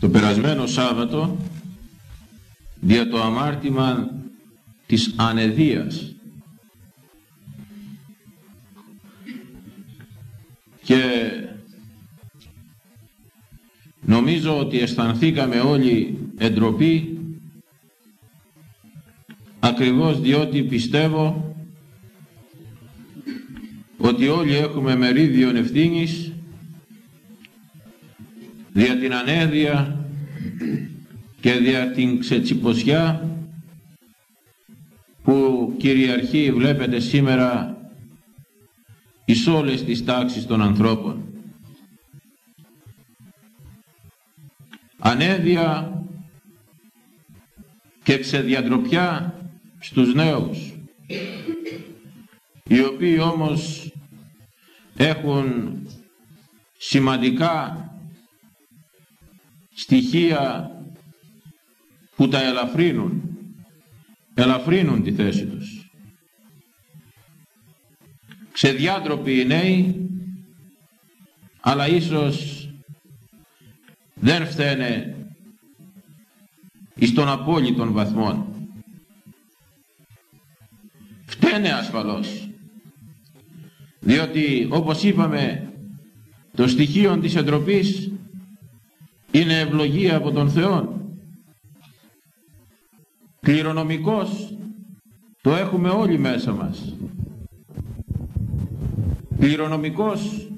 το περασμένο Σάββατο δια το αμάρτημα της ανεδίας. Και νομίζω ότι αισθανθήκαμε όλοι εντροπή ακριβώς διότι πιστεύω ότι όλοι έχουμε μερίδιο ευθύνης δια την ανέδεια και δια την ξετσιποσιά που κυριαρχεί βλέπετε σήμερα εις όλες τις τάξεις των ανθρώπων. Ανέδεια και ξεδιαντροπιά στους νέους οι οποίοι όμως έχουν σημαντικά στοιχεία που τα ελαφρύνουν. Ελαφρύνουν τη θέση τους. Ξεδιάντροποι οι νέοι αλλά ίσως δεν φταίνε εις των απόλυτων βαθμών φταίνε ασφαλώς διότι όπως είπαμε το στοιχείο της εντροπής είναι ευλογία από τον Θεό κληρονομικός το έχουμε όλοι μέσα μας. Κληρονομικός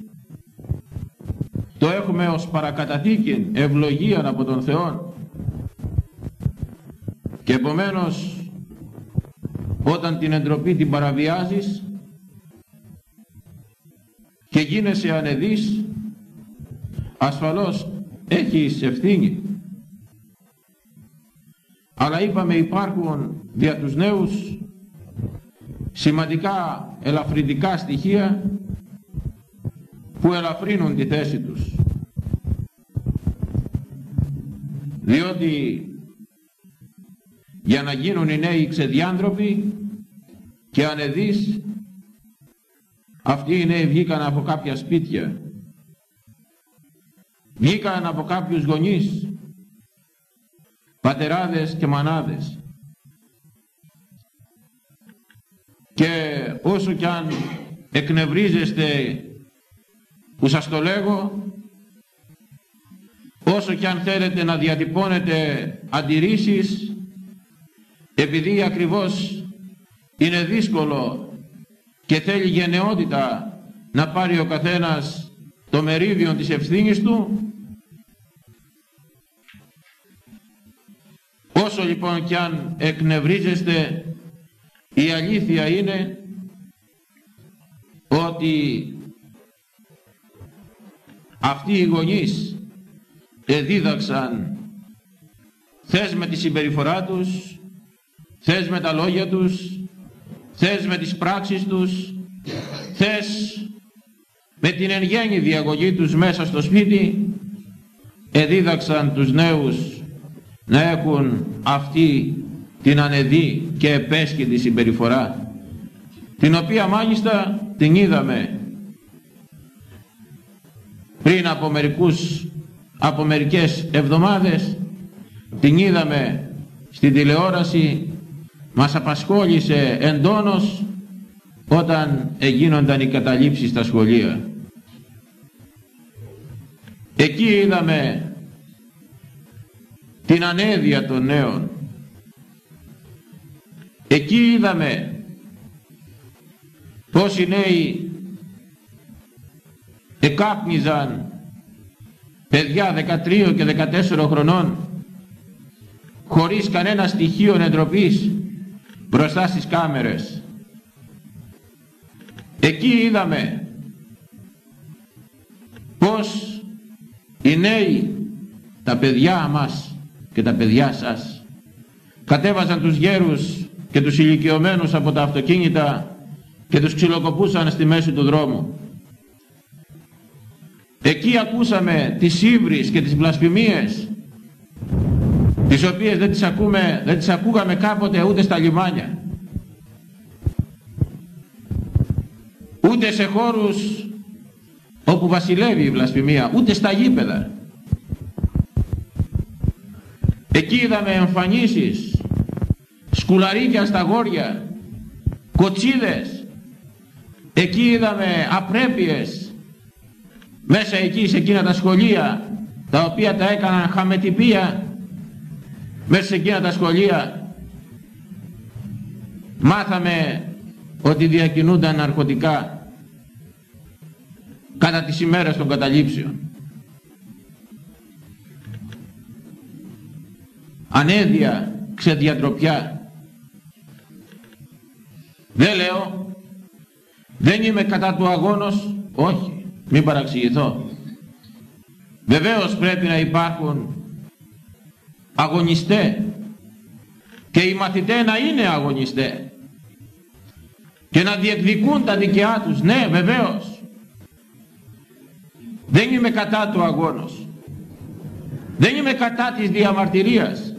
το έχουμε ως παρακαταθήκη ευλογία από τον Θεό και επομένως όταν την εντροπή την παραβιάζεις και γίνεσαι ανεδής ασφαλώς έχεις ευθύνη. Αλλά είπαμε υπάρχουν δια τους νέους σημαντικά ελαφρυντικά στοιχεία που ελαφρύνουν τη θέση τους. Διότι για να γίνουν οι νέοι ξεδιάντροποι και ανεδείς αυτοί οι νέοι βγήκαν από κάποια σπίτια βγήκαν από κάποιους γονείς πατεράδες και μανάδες. Και όσο κι αν εκνευρίζεστε που σας το λέγω όσο κι αν θέλετε να διατυπώνετε αντιρρήσεις επειδή ακριβώς είναι δύσκολο και θέλει γενναιότητα να πάρει ο καθένας το μερίδιο της ευθύνης του. Όσο λοιπόν κι αν εκνευρίζεστε η αλήθεια είναι ότι αυτοί οι γονείς εδίδαξαν θες με τη συμπεριφορά τους θες με τα λόγια τους θες με τις πράξεις τους θες με την εν γέννη διαγωγή τους μέσα στο σπίτι εδίδαξαν τους νέους να έχουν αυτή την ανεδή και επέσχυτη συμπεριφορά την οποία μάλιστα την είδαμε πριν από μερικούς από μερικές εβδομάδες την είδαμε στην τηλεόραση μας απασχόλησε εντόνως όταν εγίνονταν οι καταλήψεις στα σχολεία εκεί είδαμε την ανέδεια των νέων. Εκεί είδαμε πως οι νέοι εκάπνιζαν παιδιά 13 και 14 χρονών χωρίς κανένα στοιχείο εντροπής μπροστά στις κάμερες. Εκεί είδαμε πως οι νέοι τα παιδιά μας και τα παιδιά σας κατέβαζαν τους γέρους και τους ηλικιωμένους από τα αυτοκίνητα και τους ξυλοκοπούσαν στη μέση του δρόμου. Εκεί ακούσαμε τις ύβρις και τις βλασφημίες τις οποίες δεν τις, ακούμε, δεν τις ακούγαμε κάποτε ούτε στα λιμάνια. Ούτε σε χώρους όπου βασιλεύει η βλασφημία ούτε στα γήπεδα. Εκεί είδαμε εμφανίσεις σκουλαρίκια στα γόρια κοτσίδες. Εκεί είδαμε απρέπειες μέσα εκεί σε εκείνα τα σχολεία τα οποία τα έκαναν χαμετυπία μέσα σε εκείνα τα σχολεία μάθαμε ότι διακινούνταν ναρκωτικά κατά τις ημέρες των καταλήψεων. Ανέδεια, ξεδιατροπιά. Δεν λέω, δεν είμαι κατά του αγώνος, όχι, μην παραξηγηθώ. Βεβαίως πρέπει να υπάρχουν αγωνιστέ και οι μαθητέ να είναι αγωνιστέ και να διεκδικούν τα δικαιά τους. Ναι, βεβαίως. Δεν είμαι κατά του αγώνος. Δεν είμαι κατά της διαμαρτυρίας.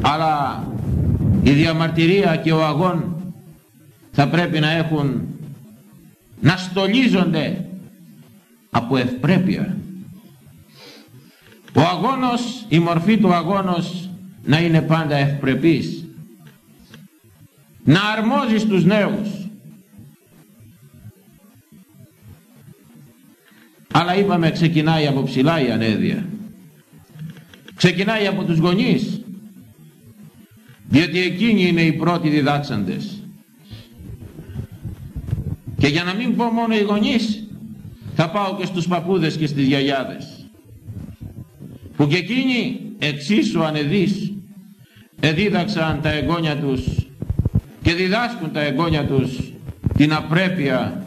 Αλλά η διαμαρτυρία και ο αγών θα πρέπει να έχουν να στολίζονται από ευπρέπεια. Ο αγώνος, η μορφή του αγώνος να είναι πάντα ευπρεπής. Να αρμόζει στους νέους. Αλλά είπαμε ξεκινάει από ψηλά η ανέδεια. Ξεκινάει από τους γονείς. Διότι εκείνοι είναι οι πρώτοι διδάξαντες. Και για να μην πω μόνο οι γονείς, θα πάω και στους παππούδες και στις γιαγιάδες που και εκείνοι εξίσου ανεδείς εδίδαξαν τα εγγόνια τους και διδάσκουν τα εγγόνια τους την απρέπεια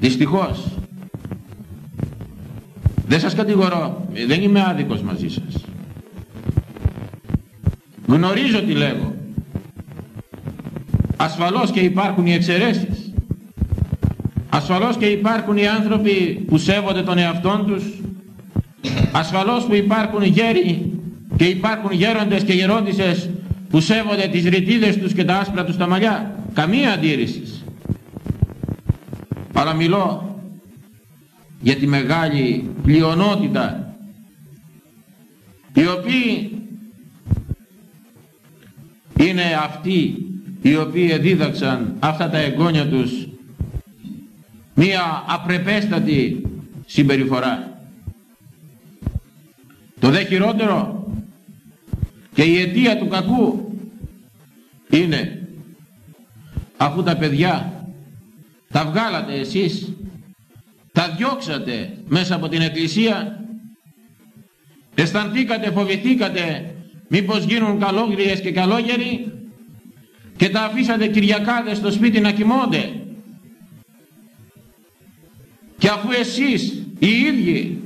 δυστυχώς δεν σας κατηγορώ δεν είμαι άδικος μαζί σας γνωρίζω τι λέγω ασφαλώς και υπάρχουν οι εξαιρέσεις Ασφαλώς και υπάρχουν οι άνθρωποι που σέβονται τον εαυτόν τους. Ασφαλώς που υπάρχουν γέροι και υπάρχουν γέροντες και γερόντισες που σέβονται τις ρητίδες τους και τα άσπρα τους τα μαλλιά. Καμία αντίρρηση. Αλλά μιλώ για τη μεγάλη πλειονότητα οι οποίοι είναι αυτοί οι οποίοι δίδαξαν αυτά τα εγγόνια τους μία απρεπέστατη συμπεριφορά. Το δε χειρότερο και η αιτία του κακού είναι αφού τα παιδιά τα βγάλατε εσείς. Τα διώξατε μέσα από την εκκλησία. Αισθανθήκατε, φοβηθήκατε μήπως γίνουν καλόγριες και καλόγεροι και τα αφήσατε Κυριακάδες στο σπίτι να κοιμώνται. Και αφού εσείς οι ίδιοι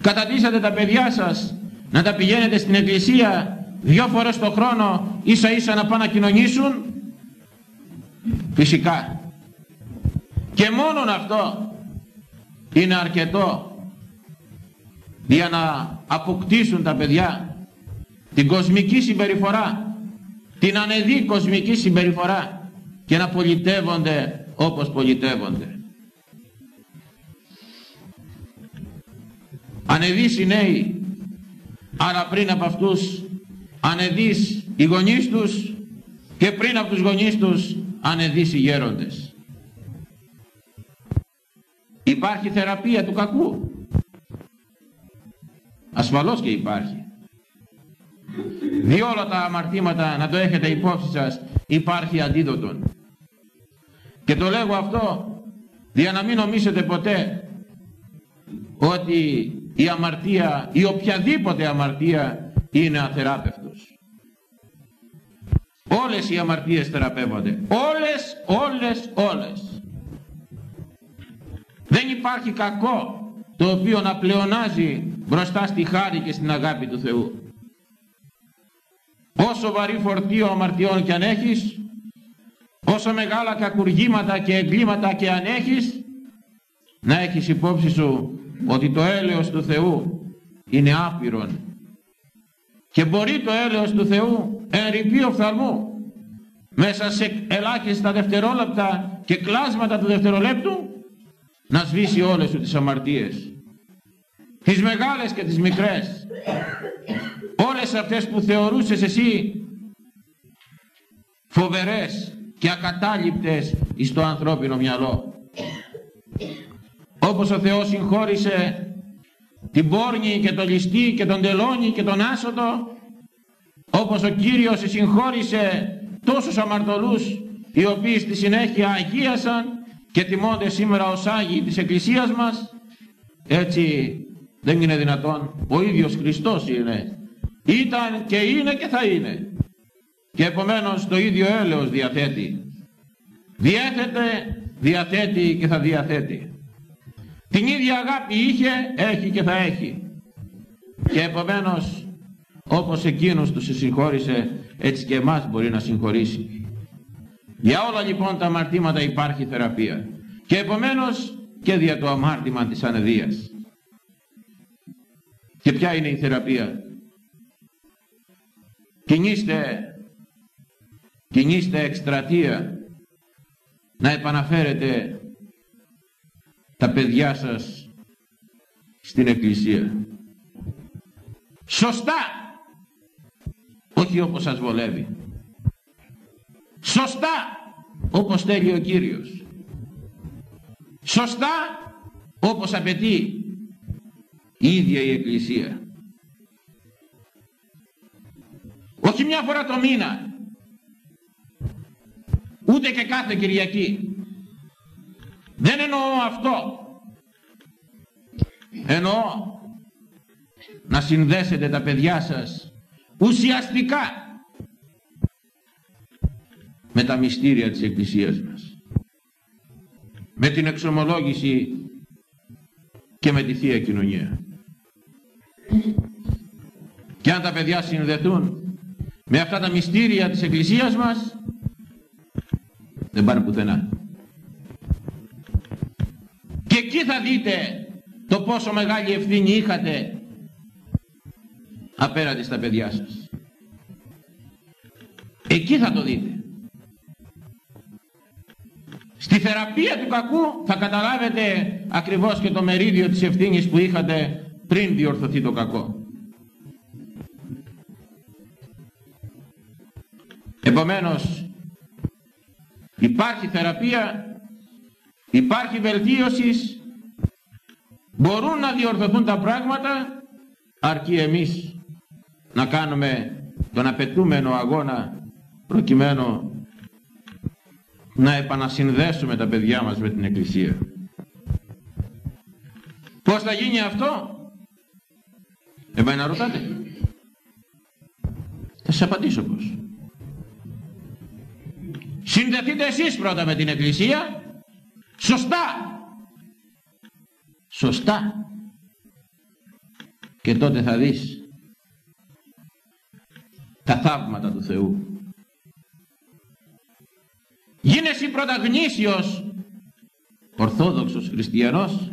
κατατήσατε τα παιδιά σας να τα πηγαίνετε στην εκκλησία δυο φορές το χρόνο ίσα ίσα να πάνε να κοινωνήσουν φυσικά και μόνον αυτό είναι αρκετό για να αποκτήσουν τα παιδιά την κοσμική συμπεριφορά την ανεδή κοσμική συμπεριφορά και να πολιτεύονται όπως πολιτεύονται. Ανεδείς οι νέοι άρα πριν από αυτούς ανεδείς οι γονείς τους και πριν από τους γονείς τους ανεδείς οι γέροντες υπάρχει θεραπεία του κακού ασφαλώς και υπάρχει διόλα τα αμαρτήματα να το έχετε υπόψη σας υπάρχει αντίδοτον και το λέγω αυτό για να μην νομίσετε ποτέ ότι η αμαρτία ή οποιαδήποτε αμαρτία είναι αθεράπευτος. Όλες οι αμαρτίες θεραπεύονται. Όλες, όλες, όλες. Δεν υπάρχει κακό το οποίο να πλεονάζει μπροστά στη χάρη και στην αγάπη του Θεού. Όσο βαρύ φορτίο αμαρτιών και αν έχεις, όσο μεγάλα κακουργήματα και εγκλήματα και αν έχεις, να έχεις υπόψη σου ότι το έλεος του Θεού είναι άπειρον και μπορεί το έλεος του Θεού εν ρηπεί οφθαλμού μέσα σε ελάχιστα δευτερόλεπτα και κλάσματα του δευτερολέπτου να σβήσει όλες σου τις αμαρτίες τις μεγάλες και τις μικρές, όλες αυτές που θεωρούσες εσύ φοβερές και ακατάληπτες εις το ανθρώπινο μυαλό. Όπως ο Θεός συγχώρησε την πόρνη και το ληστή και τον τελώνη και τον άσωτο, όπως ο Κύριος συγχώρησε τόσους αμαρτωλούς οι οποίοι στη συνέχεια αγίασαν και τιμώνται σήμερα ως Άγιοι της Εκκλησίας μας, έτσι δεν είναι δυνατόν. Ο ίδιος Χριστός είναι. Ήταν και είναι και θα είναι. Και επομένως το ίδιο έλεος διαθέτει. Διέθετε, διαθέτει και θα διαθέτει. Την ίδια αγάπη είχε, έχει και θα έχει. Και επομένως όπως εκείνους τους συγχώρησε έτσι και εμάς μπορεί να συγχωρήσει. Για όλα λοιπόν τα αμαρτήματα υπάρχει θεραπεία. Και επομένως και δια το αμάρτημα της ανεδίας. Και ποια είναι η θεραπεία; Κινήστε, κινήστε εκστρατεία να επαναφέρετε τα παιδιά σας στην Εκκλησία. Σωστά! Όχι όπως σας βολεύει. Σωστά! Όπως θέλει ο Κύριος. Σωστά! Όπως απαιτεί η ίδια η Εκκλησία. Όχι μια φορά το μήνα. Ούτε και κάθε Κυριακή. Δεν εννοώ αυτό. Εννοώ να συνδέσετε τα παιδιά σας ουσιαστικά με τα μυστήρια της Εκκλησίας μας. Με την εξομολόγηση και με τη Θεία Κοινωνία. Και αν τα παιδιά συνδεθούν με αυτά τα μυστήρια της Εκκλησίας μας δεν πάνε πουθενά. Και εκεί θα δείτε το πόσο μεγάλη ευθύνη είχατε απέναντι στα παιδιά σας. Εκεί θα το δείτε. Στη θεραπεία του κακού θα καταλάβετε ακριβώς και το μερίδιο της ευθύνης που είχατε πριν διορθωθεί το κακό. Επομένως υπάρχει θεραπεία, υπάρχει βελτίωσης, μπορούν να διορθωθούν τα πράγματα αρκεί εμείς να κάνουμε τον απαιτούμενο αγώνα προκειμένου να επανασυνδέσουμε τα παιδιά μας με την Εκκλησία. Πώς θα γίνει αυτό; Εμένα ρωτάτε. Θα σας απαντήσω πώς. Συνδεθείτε εσείς πρώτα με την Εκκλησία. Σωστά. Σωστά. Και τότε θα δεις τα θαύματα του Θεού. Γίνεσαι πρώτα γνήσιος Ορθόδοξος Χριστιανός.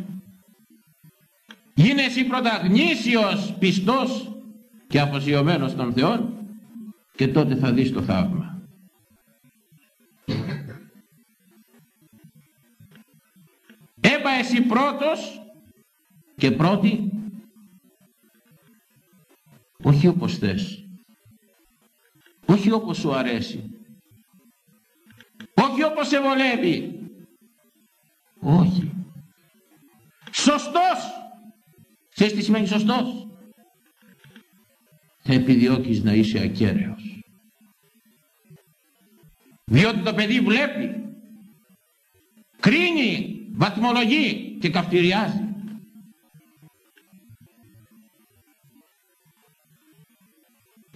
Γίνεσαι πρώτα γνήσιος πιστός και αφοσιωμένος των Θεών και τότε θα δεις το θαύμα. Έπα εσύ πρώτος και πρώτη όχι όπως θες όχι όπως σου αρέσει όχι όπως σε βολεύει. Όχι. Σωστός. Ξέρεις τι σημαίνει σωστός; Θα επιδιώκεις να είσαι ακέραιος. Διότι το παιδί βλέπει κρίνει βαθμολογεί και καυτηριάζει.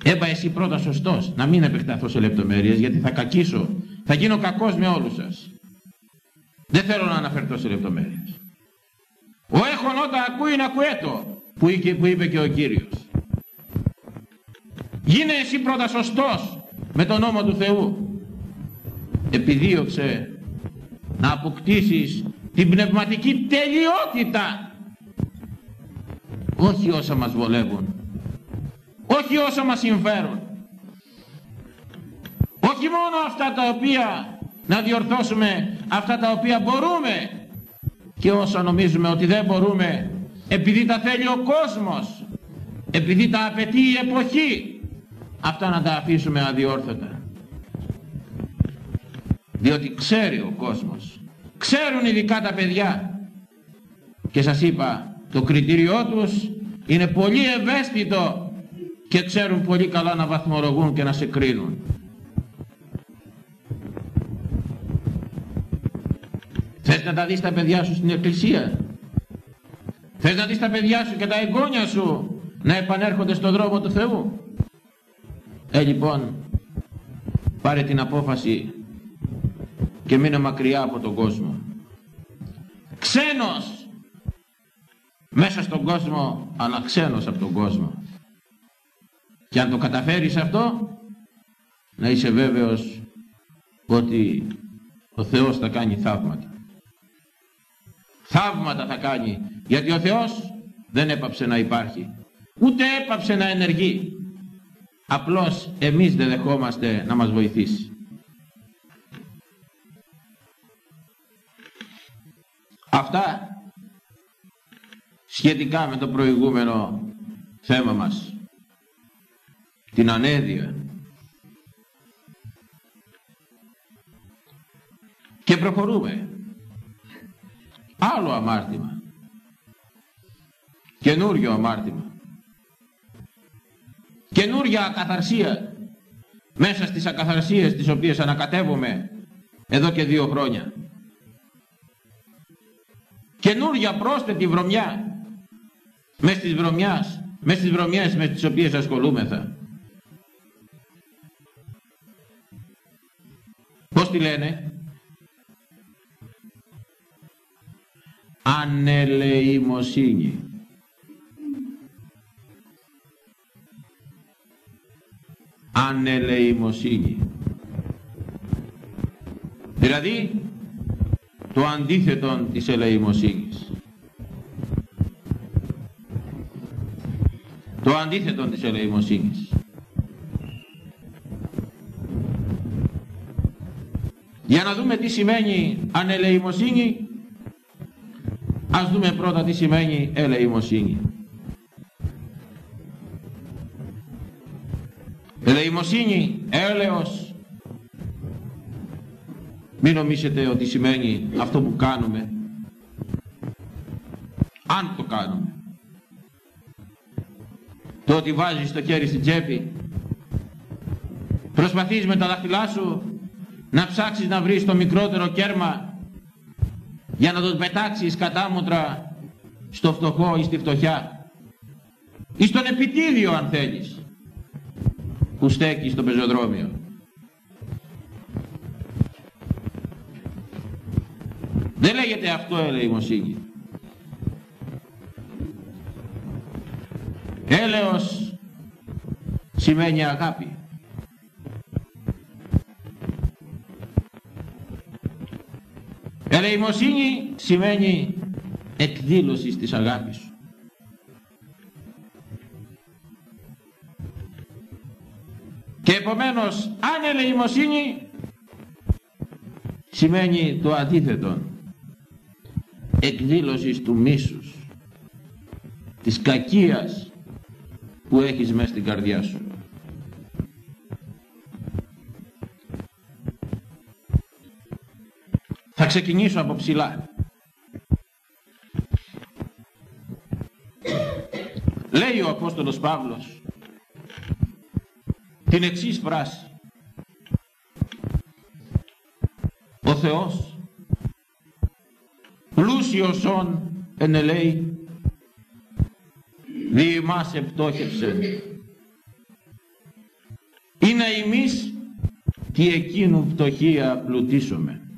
Έμπα εσύ πρώτα σωστός, να μην επεκταθώ σε λεπτομέρειες γιατί θα κακίσω, θα γίνω κακός με όλους σας. Δεν θέλω να αναφερθώ σε λεπτομέρειες. Ο έχων όταν ακούει να κουέτο, που, που είπε και ο Κύριος. Γίνε εσύ πρώτα σωστός με τον νόμο του Θεού. Επιδίωξε να αποκτήσεις την πνευματική τελειότητα. Όχι όσα μας βολεύουν όχι όσα μας συμφέρουν όχι μόνο αυτά τα οποία να διορθώσουμε αυτά τα οποία μπορούμε και όσα νομίζουμε ότι δεν μπορούμε επειδή τα θέλει ο κόσμος, επειδή τα απαιτεί η εποχή, αυτά να τα αφήσουμε αδιόρθωτα. Διότι ξέρει ο κόσμος, ξέρουν ειδικά τα παιδιά και σας είπα το κριτήριό τους είναι πολύ ευαίσθητο και ξέρουν πολύ καλά να βαθμολογούν και να σε κρίνουν. Θες να τα δεις τα παιδιά σου στην εκκλησία; Θες να δεις τα παιδιά σου και τα εγγόνια σου να επανέρχονται στον δρόμο του Θεού; Ε λοιπόν πάρε την απόφαση και μείνε μακριά από τον κόσμο. Ξένος μέσα στον κόσμο αλλά ξένος από τον κόσμο. Και αν το καταφέρεις αυτό να είσαι βέβαιος ότι ο Θεός θα κάνει θαύματα. Θαύματα θα κάνει. Γιατί ο Θεός δεν έπαψε να υπάρχει. Ούτε έπαψε να ενεργεί. Απλώς εμείς δεν δεχόμαστε να μας βοηθήσει. Αυτά σχετικά με το προηγούμενο θέμα μας. Την ανέδεια. Και προχωρούμε άλλο αμάρτημα. Καινούριο αμάρτημα. Καινούρια ακαθαρσία. Μέσα στις ακαθαρσίες τις οποίες ανακατεύουμε εδώ και δύο χρόνια. Καινούρια πρόσθετη βρωμιά. Μέσα στις βρωμιάς μέσα στις βρωμιές με τις οποίες ασχολούμεθα. Πως τη λένε; Ανελεημοσύνη. Ανελεημοσύνη. Δηλαδή το αντίθετο της ελεημοσύνης. Το αντίθετο της ελεημοσύνης. Για να δούμε τι σημαίνει ανελεημοσύνη Ας δούμε πρώτα τι σημαίνει ελεημοσύνη. Ελεημοσύνη, έλεος. Μην νομίζετε ότι σημαίνει αυτό που κάνουμε. Αν το κάνουμε. Το ότι βάζεις το χέρι στην τσέπη. Προσπαθείς με τα δάχτυλά σου να ψάξεις να βρεις το μικρότερο κέρμα για να τον πετάξεις κατάμουτρα στο φτωχό ή στη φτωχιά ή στον επιτίδιο αν θέλεις που στέκει στο πεζοδρόμιο. Δεν λέγεται αυτό ελεημοσύνη. Έλεος σημαίνει αγάπη. Ελεημοσύνη σημαίνει εκδήλωση της αγάπης σου. Και επομένως αν ελεημοσύνη σημαίνει το αντίθετο εκδήλωσης του μίσους της κακίας που έχεις μέσα στην καρδιά σου. Θα ξεκινήσω από ψηλά. Λέει ο Απόστολος Παύλος την εξής φράση. Ο Θεός πλούσιος όν ενελέει δι' εμάς επτόχευσε ή να εμείς τι εκείνου πτωχία πλουτίσουμε.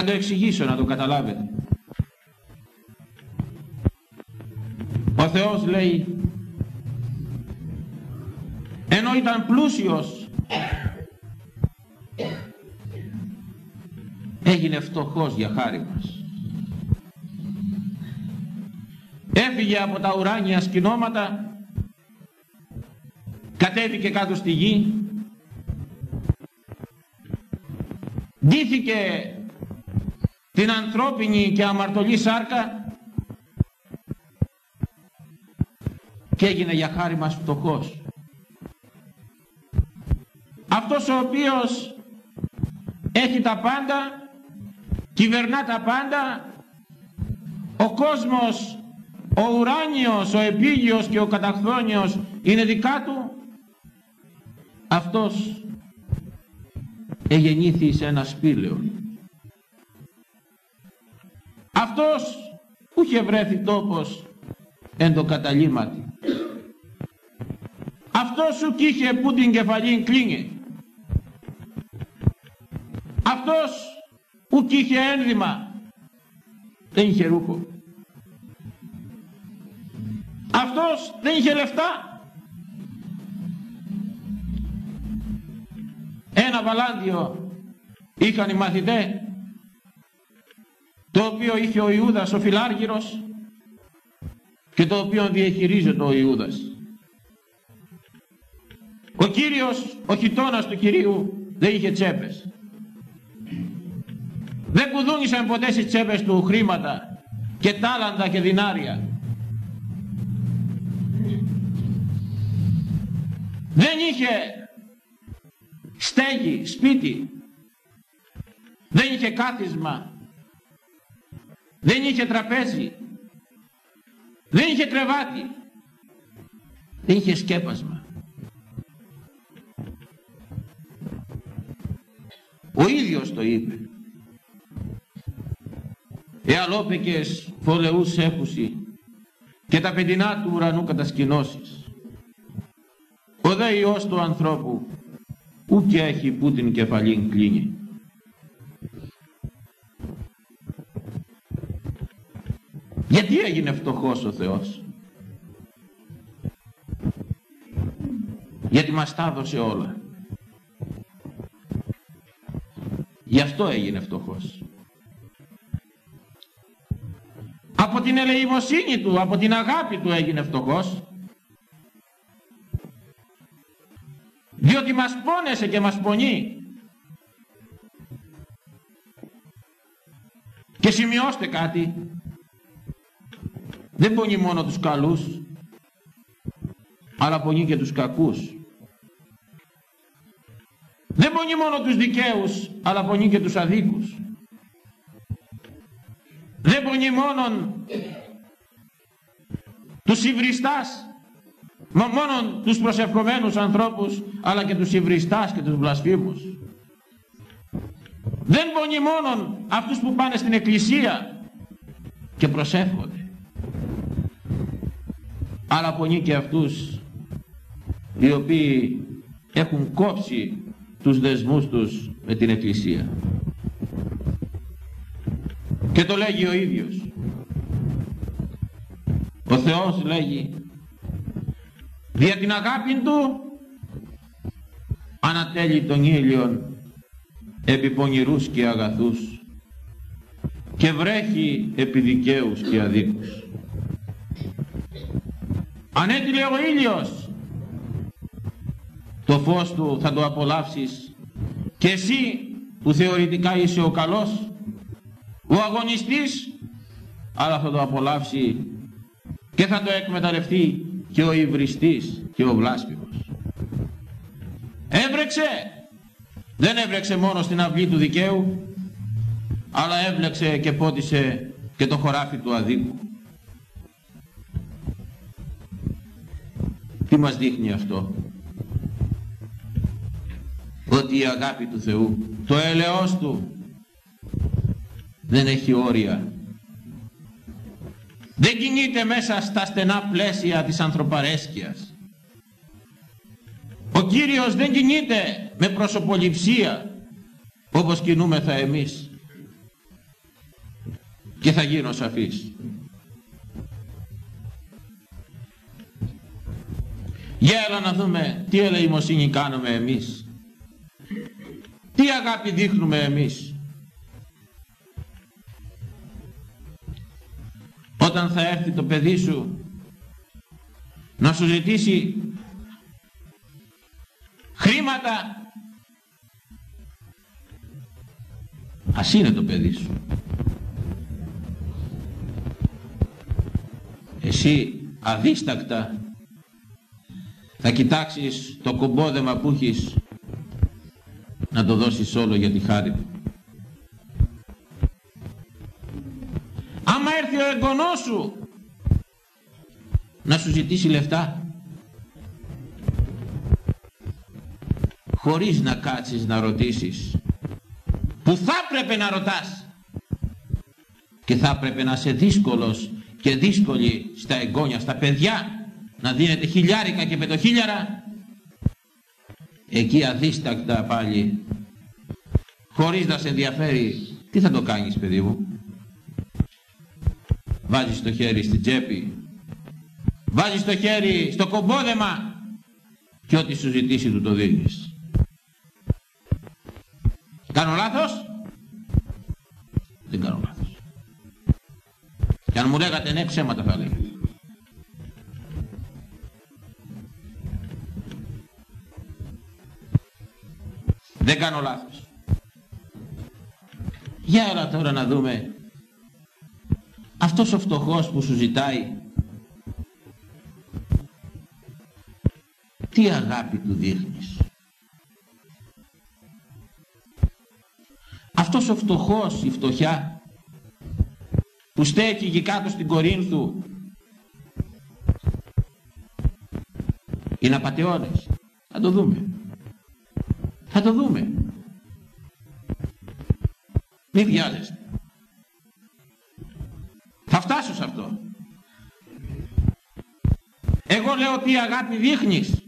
Θα το εξηγήσω να το καταλάβετε. Ο Θεός λέει ενώ ήταν πλούσιος έγινε φτωχός για χάρη μας. Έφυγε από τα ουράνια σκηνώματα κατέβηκε κάτω στη γη ντύθηκε την ανθρώπινη και αμαρτωλή σάρκα και έγινε για χάρη μας φτωχός. Αυτός ο οποίος έχει τα πάντα, κυβερνά τα πάντα, ο κόσμος, ο ουράνιος, ο επίγειος και ο καταχθόνιος είναι δικά του, αυτός εγεννήθη σε ένα σπήλαιο. Αυτός που είχε βρέθει τόπος εν το καταλήμματι. Αυτός σου είχε που την κεφαλήν κλείνει. Αυτός που είχε ένδυμα δεν είχε ρούχο. Αυτός δεν είχε λεφτά. Ένα βαλάντιο είχαν οι μαθητές το οποίο είχε ο Ιούδας ο φιλάργυρος και το οποίο διαχειρίζεται ο Ιούδας. Ο Κύριος, ο χιτώνας του Κυρίου δεν είχε τσέπες. Δεν κουδούνισαν ποτέ στις τσέπες του χρήματα και τάλαντα και δινάρια. Δεν είχε στέγη, σπίτι. Δεν είχε κάθισμα. Δεν είχε τραπέζι. Δεν είχε κρεβάτι. Δεν είχε σκέπασμα. Ο ίδιος το είπε. Εαλόπικες φωλεούς έχουσι και τα παιδινά του ουρανού κατασκηνώσεις. Ο δε Υιός του ανθρώπου ουκ έχει που την κεφαλήν κλείνει. Γιατί έγινε φτωχός ο Θεός; Γιατί μας τα έδωσε όλα; Γι' αυτό έγινε φτωχός. Από την ελεημοσύνη του, από την αγάπη του έγινε φτωχός. Διότι μας πόνεσε και μας πονεί. Και σημειώστε κάτι. Δεν πονεί μόνο τους καλούς, αλλά πονεί και τους κακούς. Δεν πονεί μόνο τους δικαίους, αλλά πονεί και τους αδίκους. Δεν πονεί μόνο τους υβριστάς, μόνο τους προσευχομένους ανθρώπους, αλλά και τους υβριστάς και τους βλασφήμους. Δεν πονεί μόνο αυτούς που πάνε στην εκκλησία και προσεύχονται. Αλλά πονεί και αυτούς οι οποίοι έχουν κόψει τους δεσμούς τους με την Εκκλησία. Και το λέγει ο ίδιος. Ο Θεός λέγει δια την αγάπη του ανατέλει τον ήλιον επί πονηρούς και αγαθούς και βρέχει επί δικαίους και αδίκους. Ανέτειλε ο ήλιος. Το φως του θα το απολαύσεις. Και εσύ που θεωρητικά είσαι ο καλός ο αγωνιστής αλλά θα το απολαύσει και θα το εκμεταλλευτεί και ο υβριστής και ο βλάσπιμος έβρεξε! Δεν έβρεξε μόνο στην αυλή του δικαίου αλλά έβλεξε και πότισε και το χωράφι του αδίκου τι μας δείχνει αυτό; Ότι η αγάπη του Θεού, το έλεος Του δεν έχει όρια. Δεν κινείται μέσα στα στενά πλαίσια της ανθρωπαρέσκειας. Ο Κύριος δεν κινείται με προσωποληψία όπως κινούμεθα εμείς. Και θα γίνω σαφής. Για έλα να δούμε τι ελεημοσύνη κάνουμε εμείς. Τι αγάπη δείχνουμε εμείς. Όταν θα έρθει το παιδί σου να σου ζητήσει χρήματα ας είναι το παιδί σου εσύ αδίστακτα θα κοιτάξεις το κομπόδεμα που έχεις να το δώσεις όλο για τη χάρη του. Άμα έρθει ο εγγονός σου να σου ζητήσει λεφτά χωρίς να κάτσεις να ρωτήσεις που θα έπρεπε να ρωτάς και θα έπρεπε να είσαι δύσκολος και δύσκολη στα εγγόνια, στα παιδιά να δίνετε χιλιάρικα και πεντοχίλιαρα εκεί αδίστακτα πάλι χωρίς να σε ενδιαφέρει τι θα το κάνεις παιδί μου; Βάζεις το χέρι στην τσέπη βάζεις το χέρι στο κομπόδεμα και ό,τι σου ζητήσει του το δίνεις. Κάνω λάθος; Δεν κάνω λάθος. Και αν μου λέγατε ναι ψέματα θα λέγατε Δεν κάνω λάθος. Για έλα τώρα να δούμε αυτός ο φτωχός που σου ζητάει τι αγάπη του δείχνεις. Αυτός ο φτωχός, η φτωχιά που στέκει εκεί κάτω στην Κορίνθου είναι απατεώνες. Θα το δούμε. Θα το δούμε. Μην βιάζεστε. Θα φτάσω σε αυτό. Εγώ λέω τι αγάπη δείχνεις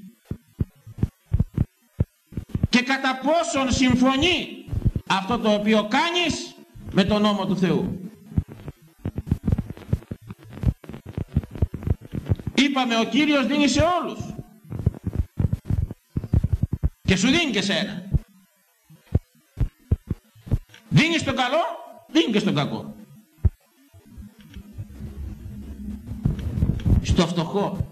και κατά πόσον συμφωνεί αυτό το οποίο κάνεις με τον νόμο του Θεού. Είπαμε ο Κύριος δίνει σε όλους και σου δίνει και σένα. Δίνεις στον καλό, δίνει και στον κακό. Στο φτωχό.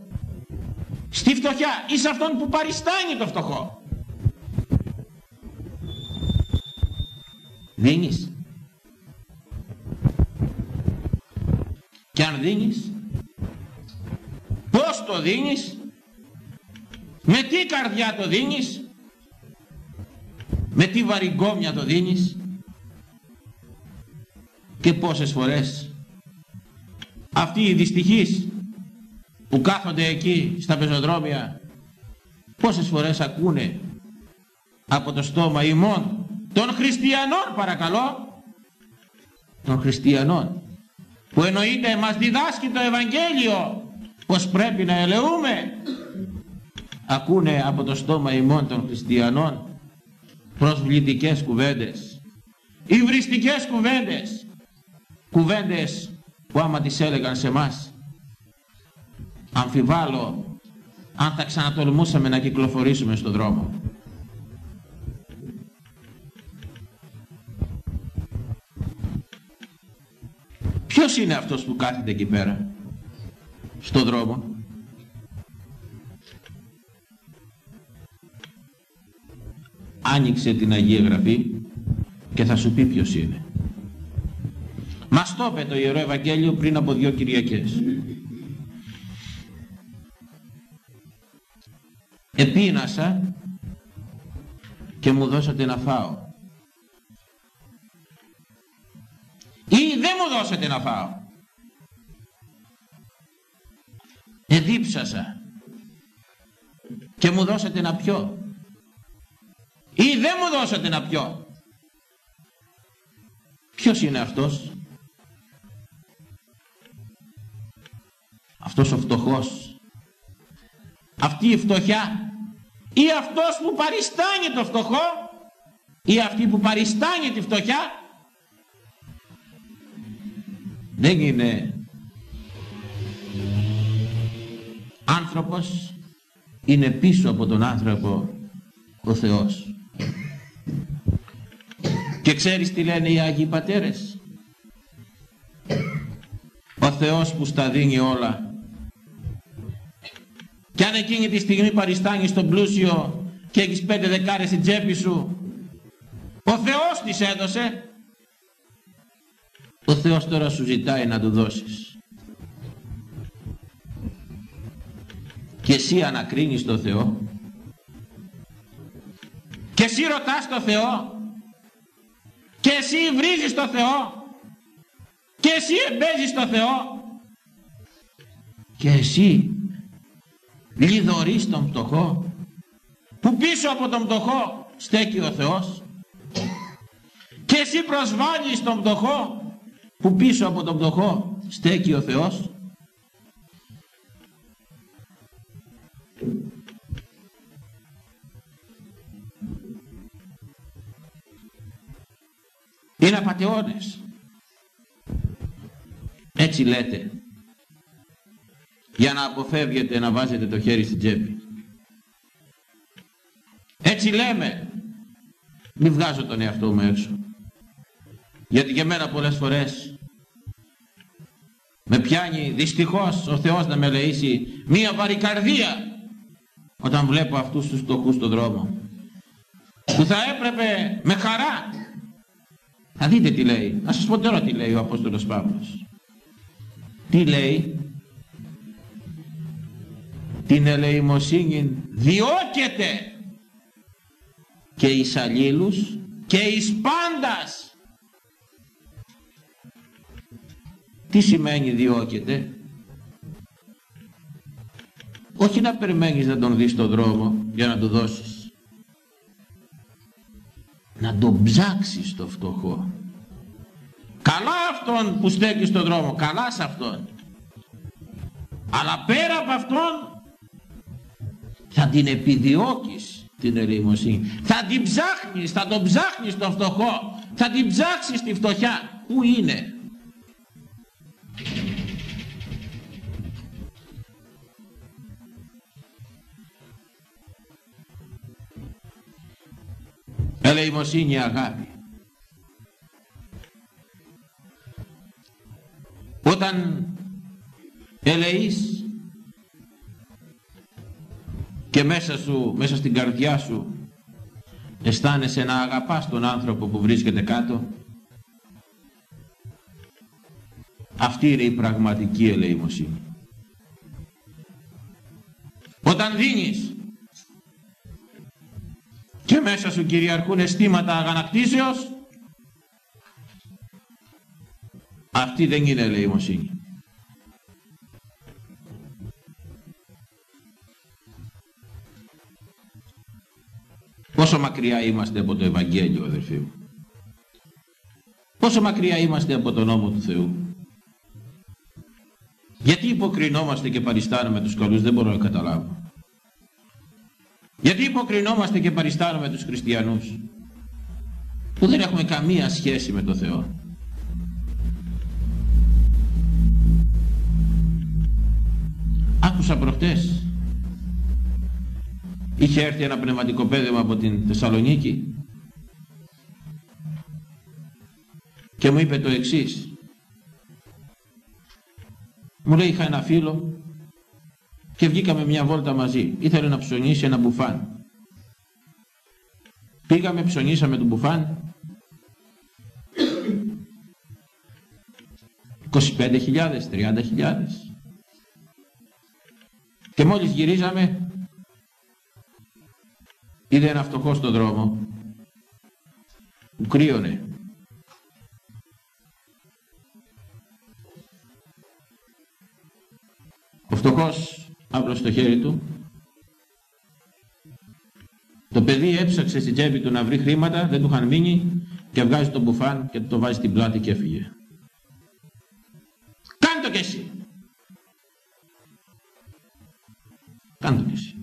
Στη φτωχιά ή σε αυτόν που παριστάνει το φτωχό. Δίνεις. Και αν δίνεις, πώς το δίνεις, με τι καρδιά το δίνεις, με τι βαριγκόμια το δίνεις και πόσες φορές. Αυτοί οι δυστυχείς που κάθονται εκεί στα πεζοδρόμια πόσες φορές ακούνε από το στόμα ημών των χριστιανών παρακαλώ των χριστιανών που εννοείται μας διδάσκει το Ευαγγέλιο πως πρέπει να ελεούμε. Ακούνε από το στόμα ημών των χριστιανών προσβλητικές κουβέντες, υβριστικές κουβέντες, κουβέντες που άμα τις έλεγαν σε μας, αμφιβάλλω αν θα ξανατολμούσαμε να κυκλοφορήσουμε στον δρόμο. Ποιος είναι αυτός που κάθεται εκεί πέρα, στον δρόμο; Άνοιξε την Αγία Γραφή και θα σου πει ποιος είναι. Μας το είπε το Ιερό Ευαγγέλιο πριν από δύο Κυριακές. Επίνασα και μου δώσατε να φάω. Ή δεν μου δώσατε να φάω. Εδίψασα και μου δώσατε να πιω ή δεν μου δώσατε να πιω. Ποιος είναι αυτός; Αυτός ο φτωχός. Αυτή η φτωχιά. Ή αυτός που παριστάνει το φτωχό ή αυτή που παριστάνει τη φτωχιά. Δεν είναι άνθρωπος είναι πίσω από τον άνθρωπο ο Θεός και ξέρεις τι λένε οι Άγιοι Πατέρες; Ο Θεός που στα δίνει όλα. Και αν εκείνη τη στιγμή παριστάνεις στον πλούσιο και έχεις πέντε δεκάρες στην τσέπη σου, ο Θεός τις έδωσε. Ο Θεός τώρα σου ζητάει να του δώσεις. και εσύ ανακρίνεις το Θεό και εσύ ρωτάς το Θεό και εσύ βρίζεις το Θεό. Και εσύ εμπέζεις το Θεό. Και εσύ λιδωρείς τον πτωχό. Που πίσω από τον πτωχό στέκει ο Θεός. Και εσύ προσβάλλεις τον πτωχό. Που πίσω από τον πτωχό στέκει ο Θεός είναι απατεώνες έτσι λέτε. Για να αποφεύγετε να βάζετε το χέρι στην τσέπη. Έτσι λέμε. Μην βγάζω τον εαυτό μου έξω. Γιατί και εμένα πολλές φορές με πιάνει δυστυχώς ο Θεός να με λεήσει μία βαρικαρδία όταν βλέπω αυτούς τους φτωχούς στον δρόμο που θα έπρεπε με χαρά θα δείτε τι λέει να σας πω τώρα τι λέει ο Απόστολος Παύλος τι λέει; Την ελεημοσύνη διώκεται και εις αλλήλους και εις πάντας Τι σημαίνει διώκεται; Όχι να περιμένεις να τον δεις στον δρόμο για να του δώσεις. Να τον ψάξεις το φτωχό. Καλά αυτόν που στέκει στον δρόμο, καλά σε αυτόν. Αλλά πέρα από αυτόν θα την επιδιώκεις την ελεημοσύνη. Θα την ψάχνεις, θα τον ψάχνεις τον φτωχό. Θα την ψάξεις τη φτωχιά. Πού είναι; Ελεημοσύνη αγάπη. Όταν ελεείς και μέσα σου, μέσα στην καρδιά σου αισθάνεσαι να αγαπάς τον άνθρωπο που βρίσκεται κάτω αυτή είναι η πραγματική ελεημοσύνη όταν δίνεις και μέσα σου κυριαρχούν αισθήματα αγανακτήσεως. Αυτή δεν είναι ελεημοσύνη πόσο μακριά είμαστε από το Ευαγγέλιο αδερφοί μου. Πόσο μακριά είμαστε από τον νόμο του Θεού. Γιατί υποκρινόμαστε και παριστάνουμε τους καλούς δεν μπορώ να καταλάβω γιατί υποκρινόμαστε και παριστάνουμε τους χριστιανούς που δεν έχουμε καμία σχέση με το Θεό. Άκουσα προχτές είχε έρθει ένα πνευματικό πέδεμα από την Θεσσαλονίκη και μου είπε το εξής μου λέει είχα ένα φίλο και βγήκαμε μια βόλτα μαζί. Ήθελε να ψωνίσει ένα μπουφάν. Πήγαμε, ψωνίσαμε τον μπουφάν. 25.000, 30.000. Και μόλις γυρίζαμε, είδε ένα φτωχό στον δρόμο που κρύωνε. Ο φτωχός άπλωσε το χέρι του. Το παιδί έψαξε στην τσέπη του να βρει χρήματα, δεν του είχαν μείνει και βγάζει τον μπουφάν και το βάζει στην πλάτη και έφυγε. Κάνε το κι εσύ. Κάνε το κι εσύ.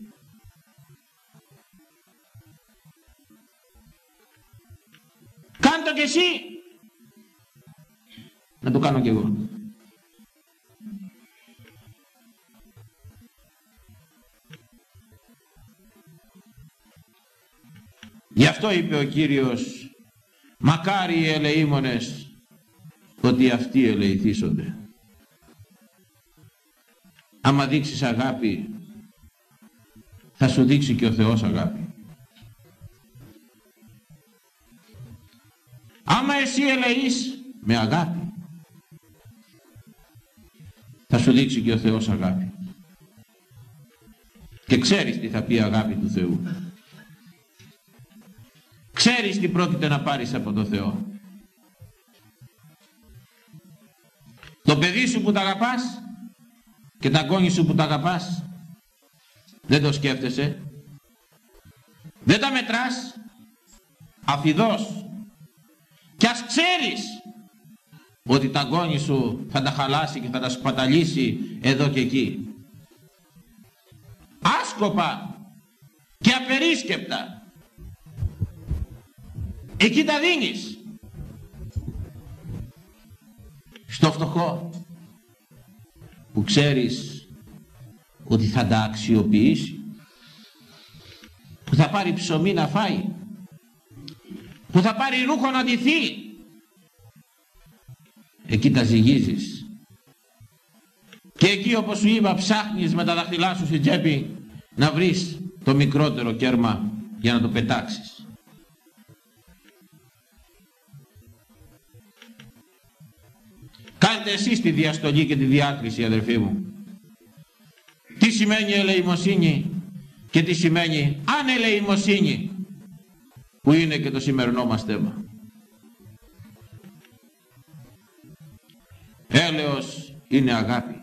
Κάνε το κι εσύ. Να το κάνω κι εγώ. Γι' αυτό είπε ο Κύριος μακάρι οι ελεήμονες ότι αυτοί ελεηθήσονται. Άμα δείξεις αγάπη θα σου δείξει και ο Θεός αγάπη. Άμα εσύ ελεείς με αγάπη θα σου δείξει και ο Θεός αγάπη. Και ξέρεις τι θα πει αγάπη του Θεού. Ξέρεις τι πρόκειται να πάρεις από το Θεό. Το παιδί σου που τα αγαπάς και τα γόνι σου που τα αγαπάς δεν το σκέφτεσαι. Δεν τα μετράς αφιδός και ας ξέρεις ότι τα γόνι σου θα τα χαλάσει και θα τα σπαταλήσει εδώ και εκεί. Άσκοπα και απερίσκεπτα. Εκεί τα δίνεις. Στο φτωχό που ξέρεις ότι θα τα αξιοποιήσει που θα πάρει ψωμί να φάει που θα πάρει ρούχο να ντυθεί. Εκεί τα ζυγίζεις. Και εκεί όπως σου είπα ψάχνεις με τα δάχτυλά σου στην τσέπη να βρεις το μικρότερο κέρμα για να το πετάξεις Κάντε εσείς τη διαστολή και τη διάκριση αδερφοί μου. Τι σημαίνει ελεημοσύνη και τι σημαίνει ανελεημοσύνη που είναι και το σημερινό μας θέμα. Έλεος είναι αγάπη.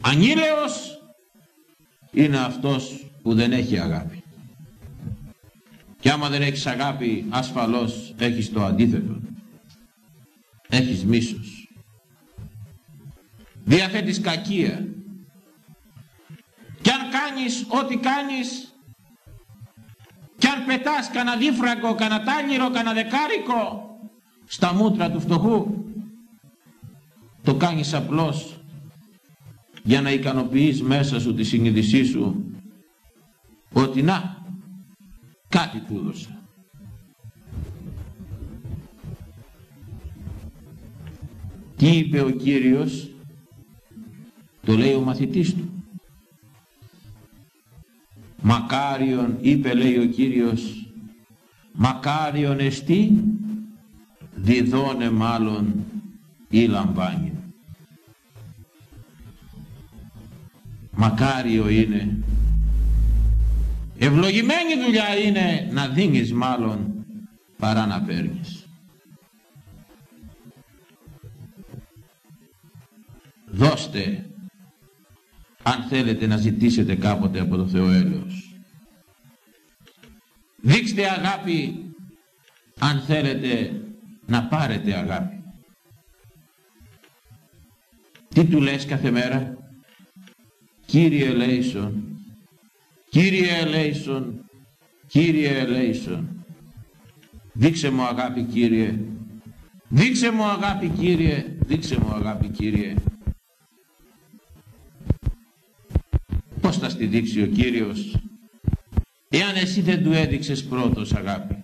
Ανήλεος είναι αυτός που δεν έχει αγάπη. Και άμα δεν έχεις αγάπη ασφαλώς έχεις το αντίθετο. Έχεις μίσος. Διαθέτεις κακία. Και αν κάνεις ό,τι κάνεις και αν πετάς κανένα δίφραγκο, κανένα τάλιρο, κανένα δεκάρικο στα μούτρα του φτωχού το κάνεις απλώς για να ικανοποιείς μέσα σου τη συνείδησή σου ότι να κάτι του έδωσα τι είπε ο Κύριος το λέει ο μαθητής του μακάριον είπε λέει ο Κύριος μακάριον εστί διδώνε μάλλον ή λαμβάνει. Μακάριο είναι. Ευλογημένη δουλειά είναι να δίνεις μάλλον παρά να παίρνεις. Δώστε αν θέλετε να ζητήσετε κάποτε από το Θεό έλεος. Δείξτε αγάπη αν θέλετε να πάρετε αγάπη. Τι του λες κάθε μέρα; Κύριε Ελέησον, Κύριε Ελέησον, Κύριε Ελέησον. Δείξε μου αγάπη Κύριε, δείξε μου αγάπη Κύριε, δείξε μου αγάπη Κύριε. Πώς θα στη δείξει ο Κύριος, εάν εσύ δεν του έδειξες πρώτος αγάπη.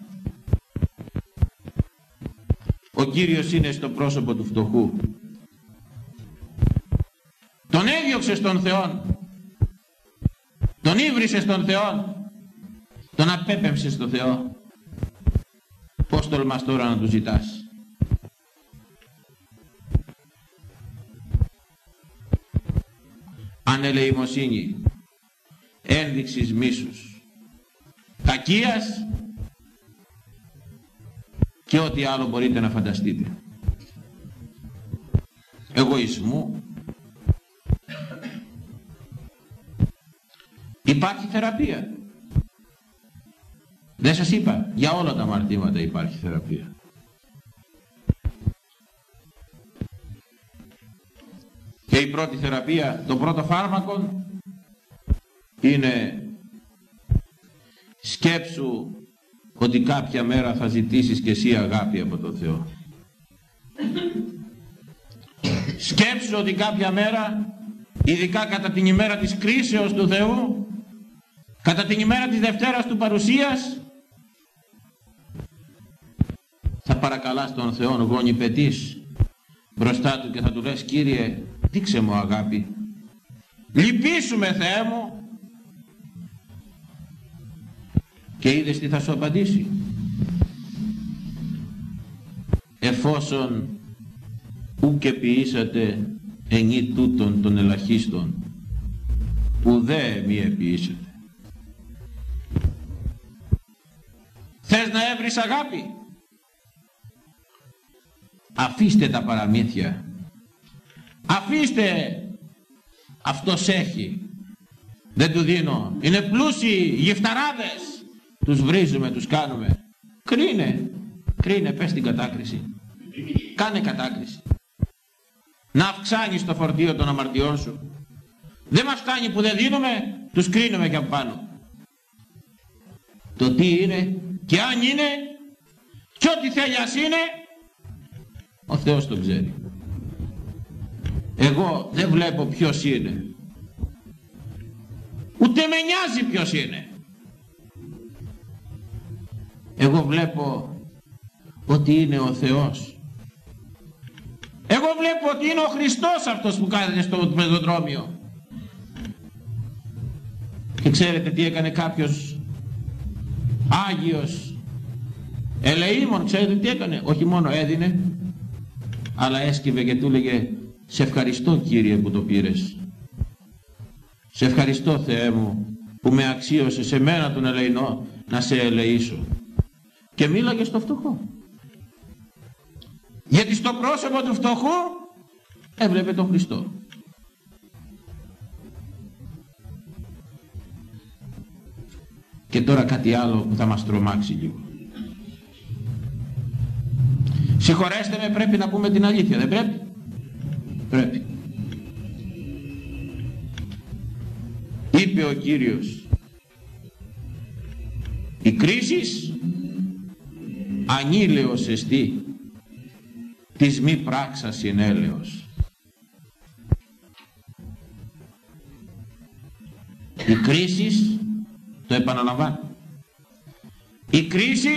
Ο Κύριος είναι στο πρόσωπο του φτωχού. Τον έδιωξες στον Θεό. Τον ύβρισες στον Θεό. Τον απέπεμψες στον Θεό. Πώς τολμάς τώρα να του ζητάς. Ανελεημοσύνη. Ένδειξης μίσους. Κακίας και ό,τι άλλο μπορείτε να φανταστείτε. Εγωισμού. Υπάρχει θεραπεία. Δεν σας είπα, για όλα τα μαρτήματα υπάρχει θεραπεία. Και η πρώτη θεραπεία, το πρώτο φάρμακο είναι σκέψου ότι κάποια μέρα θα ζητήσεις και εσύ αγάπη από τον Θεό. Σκέψου ότι κάποια μέρα, ειδικά κατά την ημέρα της κρίσεως του Θεού, κατά την ημέρα της Δευτέρας του Παρουσίας, θα παρακαλάς τον Θεό γονιπετής μπροστά του και θα του λες Κύριε δείξε μου αγάπη λυπήσου Θεέ μου Και είδες τι θα σου απαντήσει. Εφόσον ουκ ποιήσατε ενή τούτων των ελαχίστων ουδέ μη επιήσετε. Θες να έβρεις αγάπη; Αφήστε τα παραμύθια. Αφήστε αυτός έχει. Δεν του δίνω. Είναι πλούσιοι, γεφταράδες. Τους βρίζουμε, τους κάνουμε. Κρίνε. Κρίνε, πες την κατάκριση. Κάνε κατάκριση. Να αυξάνεις το φορτίο των αμαρτιών σου. Δεν μας φτάνει που δεν δίνουμε, τους κρίνουμε και από πάνω. Το τι είναι και αν είναι και ό,τι θέλει ας είναι, ο Θεός το ξέρει. Εγώ δεν βλέπω ποιος είναι. Ούτε με νοιάζει ποιος είναι. Εγώ βλέπω ότι είναι ο Θεός. Εγώ βλέπω ότι είναι ο Χριστός αυτός που κάθεται στο πεζοδρόμιο. Και ξέρετε τι έκανε κάποιος Άγιος ελεήμων, ξέρετε τι έκανε; Όχι μόνο έδινε, αλλά έσκυβε και του έλεγε σε ευχαριστώ Κύριε που το πήρες. Σε ευχαριστώ Θεέ μου που με αξίωσες σε μένα τον ελεηνό να σε ελεήσω. Και μίλαγε στο φτωχό. Γιατί στο πρόσωπο του φτωχού έβλεπε τον Χριστό. Και τώρα κάτι άλλο που θα μας τρομάξει λίγο. Συγχωρέστε με πρέπει να πούμε την αλήθεια, δεν πρέπει; Πρέπει. Είπε ο Κύριος η κρίση ανήλαιος εστί της μη πράξας συνέλεος. Η κρίση το επαναλαμβάνω η κρίση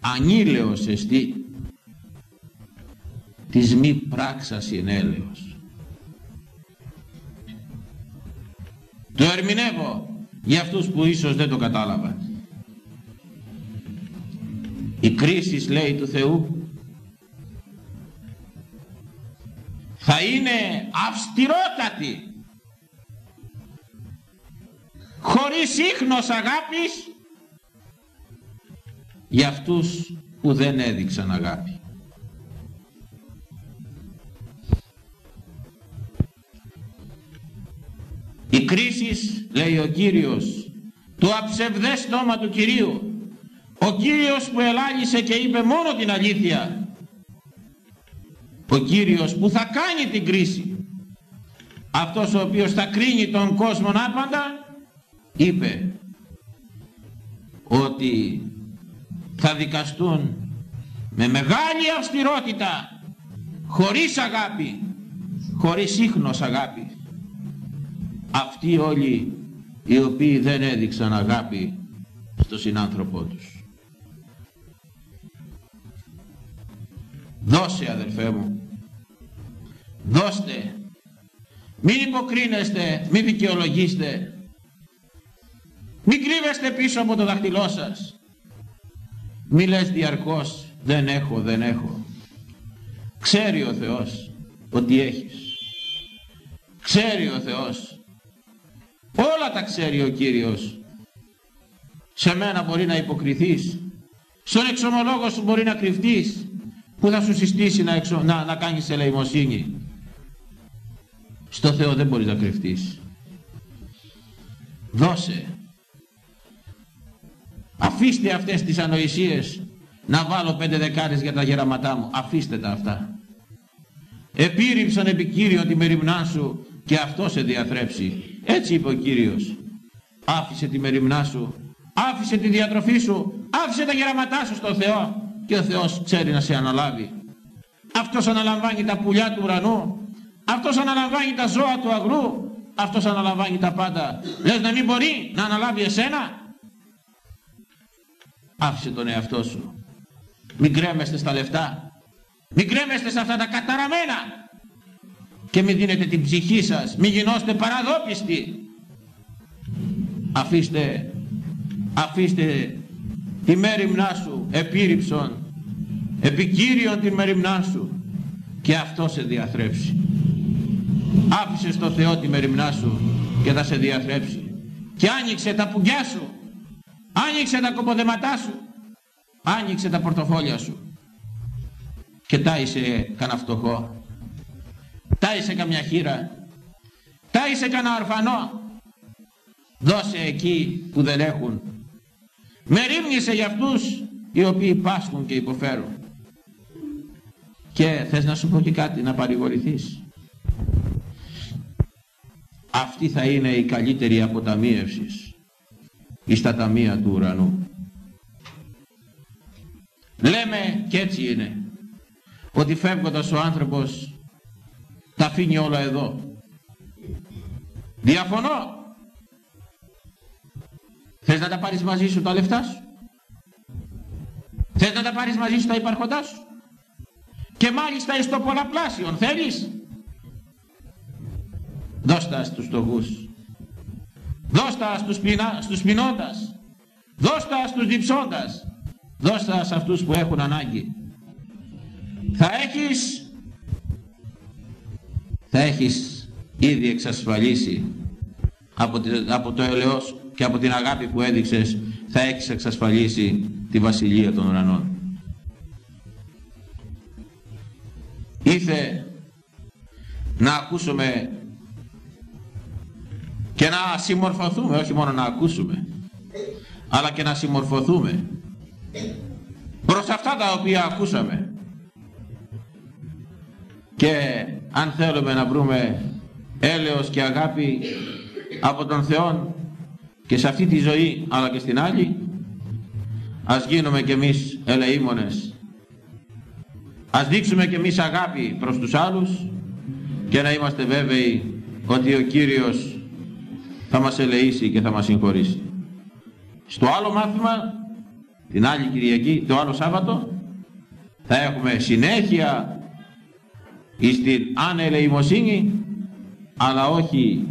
ανήλαιος εστί της μη πράξας ενέλεος. Το ερμηνεύω για αυτούς που ίσως δεν το κατάλαβαν. Η κρίση λέει του Θεού θα είναι αυστηρότατη χωρίς ίχνος αγάπης για αυτούς που δεν έδειξαν αγάπη. Η κρίση, λέει ο Κύριος, το αψευδές στόμα του Κυρίου, ο Κύριος που ελάλησε και είπε μόνο την αλήθεια, ο Κύριος που θα κάνει την κρίση, αυτός ο οποίος θα κρίνει τον κόσμο άπαντα, είπε ότι θα δικαστούν με μεγάλη αυστηρότητα χωρίς αγάπη χωρίς ίχνος αγάπη. Αυτοί όλοι οι οποίοι δεν έδειξαν αγάπη στο συνάνθρωπό τους δώσε αδερφέ μου δώστε μην υποκρίνεστε μην δικαιολογήστε μην κρύβεστε πίσω από το δαχτυλό σας μη λες διαρκώς δεν έχω, δεν έχω. Ξέρει ο Θεός ότι έχεις. Ξέρει ο Θεός. Όλα τα ξέρει ο Κύριος. Σε μένα μπορεί να υποκριθείς. Στον εξομολόγο σου μπορεί να κρυφτείς. Που θα σου συστήσει να, εξο... να, να κάνεις ελεημοσύνη; Στο Θεό δεν μπορείς να κρυφτείς. Δώσε Αφήστε αυτές τις ανοησίες να βάλω πέντε δεκάρες για τα γεραματά μου. Αφήστε τα αυτά. Επίρρυψαν επί Κύριο τη μεριμνά σου και αυτό σε διαθρέψει. Έτσι είπε ο Κύριος. Άφησε τη μεριμνά σου. Άφησε τη διατροφή σου. Άφησε τα γεραματά σου στο Θεό. Και ο Θεός ξέρει να σε αναλάβει. Αυτός αναλαμβάνει τα πουλιά του ουρανού. Αυτός αναλαμβάνει τα ζώα του αγρού. Αυτός αναλαμβάνει τα πάντα. Λες να μην μπορεί να αναλάβει εσένα. Άφησε τον εαυτό σου. Μην κρέμεστε στα λεφτά. Μην κρέμεστε σε αυτά τα καταραμένα. Και μην δίνετε την ψυχή σας. Μην γινώστε παραδόπιστοι. Αφήστε, αφήστε τη μέρημνά σου επίρρηψον, επικύριον τη μέρημνά σου. Και αυτό σε διαθρέψει. Άφησε στο Θεό τη μέρημνά σου και θα σε διαθρέψει. Και άνοιξε τα πουγκιά σου, άνοιξε τα κοποδεματά σου, άνοιξε τα πορτοφόλια σου. Και τάισε κανένα φτωχό, τάισε καμιά χείρα, τάισε κανένα ορφανό, δώσε εκεί που δεν έχουν. Μερίμνησε για αυτούς οι οποίοι πάσχουν και υποφέρουν. Και θες να σου πω και κάτι να παρηγορηθείς. Αυτή θα είναι η καλύτερη αποταμίευσης εις τα ταμεία του ουρανού. Λέμε και έτσι είναι ότι φεύγοντας ο άνθρωπος τα αφήνει όλα εδώ. Διαφωνώ. Θες να τα πάρεις μαζί σου τα λεφτά σου; Θες να τα πάρεις μαζί σου τα υπάρχοντά σου; Και μάλιστα εις το πολλαπλάσιον θέλεις; Δώστα στους φτωχούς. Δώστα στους, πεινά, στους πεινώντας. Δώστα στους διψώντας. Δώστα σε αυτούς που έχουν ανάγκη. Θα έχεις θα έχεις ήδη εξασφαλίσει από, από το ελαιός και από την αγάπη που έδειξες θα έχεις εξασφαλίσει τη βασιλεία των ουρανών. Ήθε να ακούσουμε και να συμμορφωθούμε, όχι μόνο να ακούσουμε, αλλά και να συμμορφωθούμε προς αυτά τα οποία ακούσαμε. Και αν θέλουμε να βρούμε έλεος και αγάπη από τον Θεό και σε αυτή τη ζωή αλλά και στην άλλη, ας γίνουμε κι εμείς ελεήμονες. Ας δείξουμε κι εμείς αγάπη προς τους άλλους και να είμαστε βέβαιοι ότι ο Κύριος θα μας ελεήσει και θα μας συγχωρήσει. Στο άλλο μάθημα, την άλλη Κυριακή, το άλλο Σάββατο, θα έχουμε συνέχεια στην ανελεημοσύνη, αλλά όχι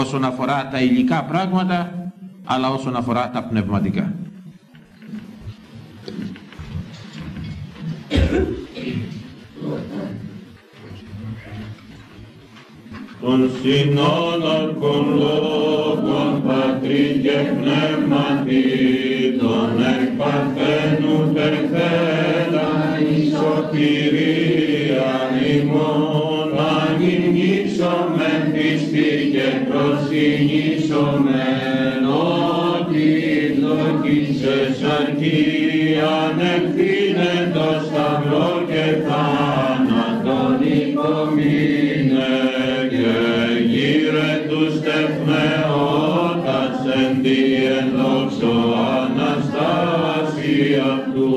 όσον αφορά τα υλικά πράγματα, αλλά όσον αφορά τα πνευματικά. των συνόνορκων λόγων πατρί και πνεύματι, τον εκ παρθένου τερθέλα η σωτηρία ημών, και προσυνήσομεν, ότι δοκίσες αρκεί ανευθύνε το σταυρό και θάνατον υπομείνε και γύρε τους τεχνεώτας εν τη ενδόξω Αναστασία του.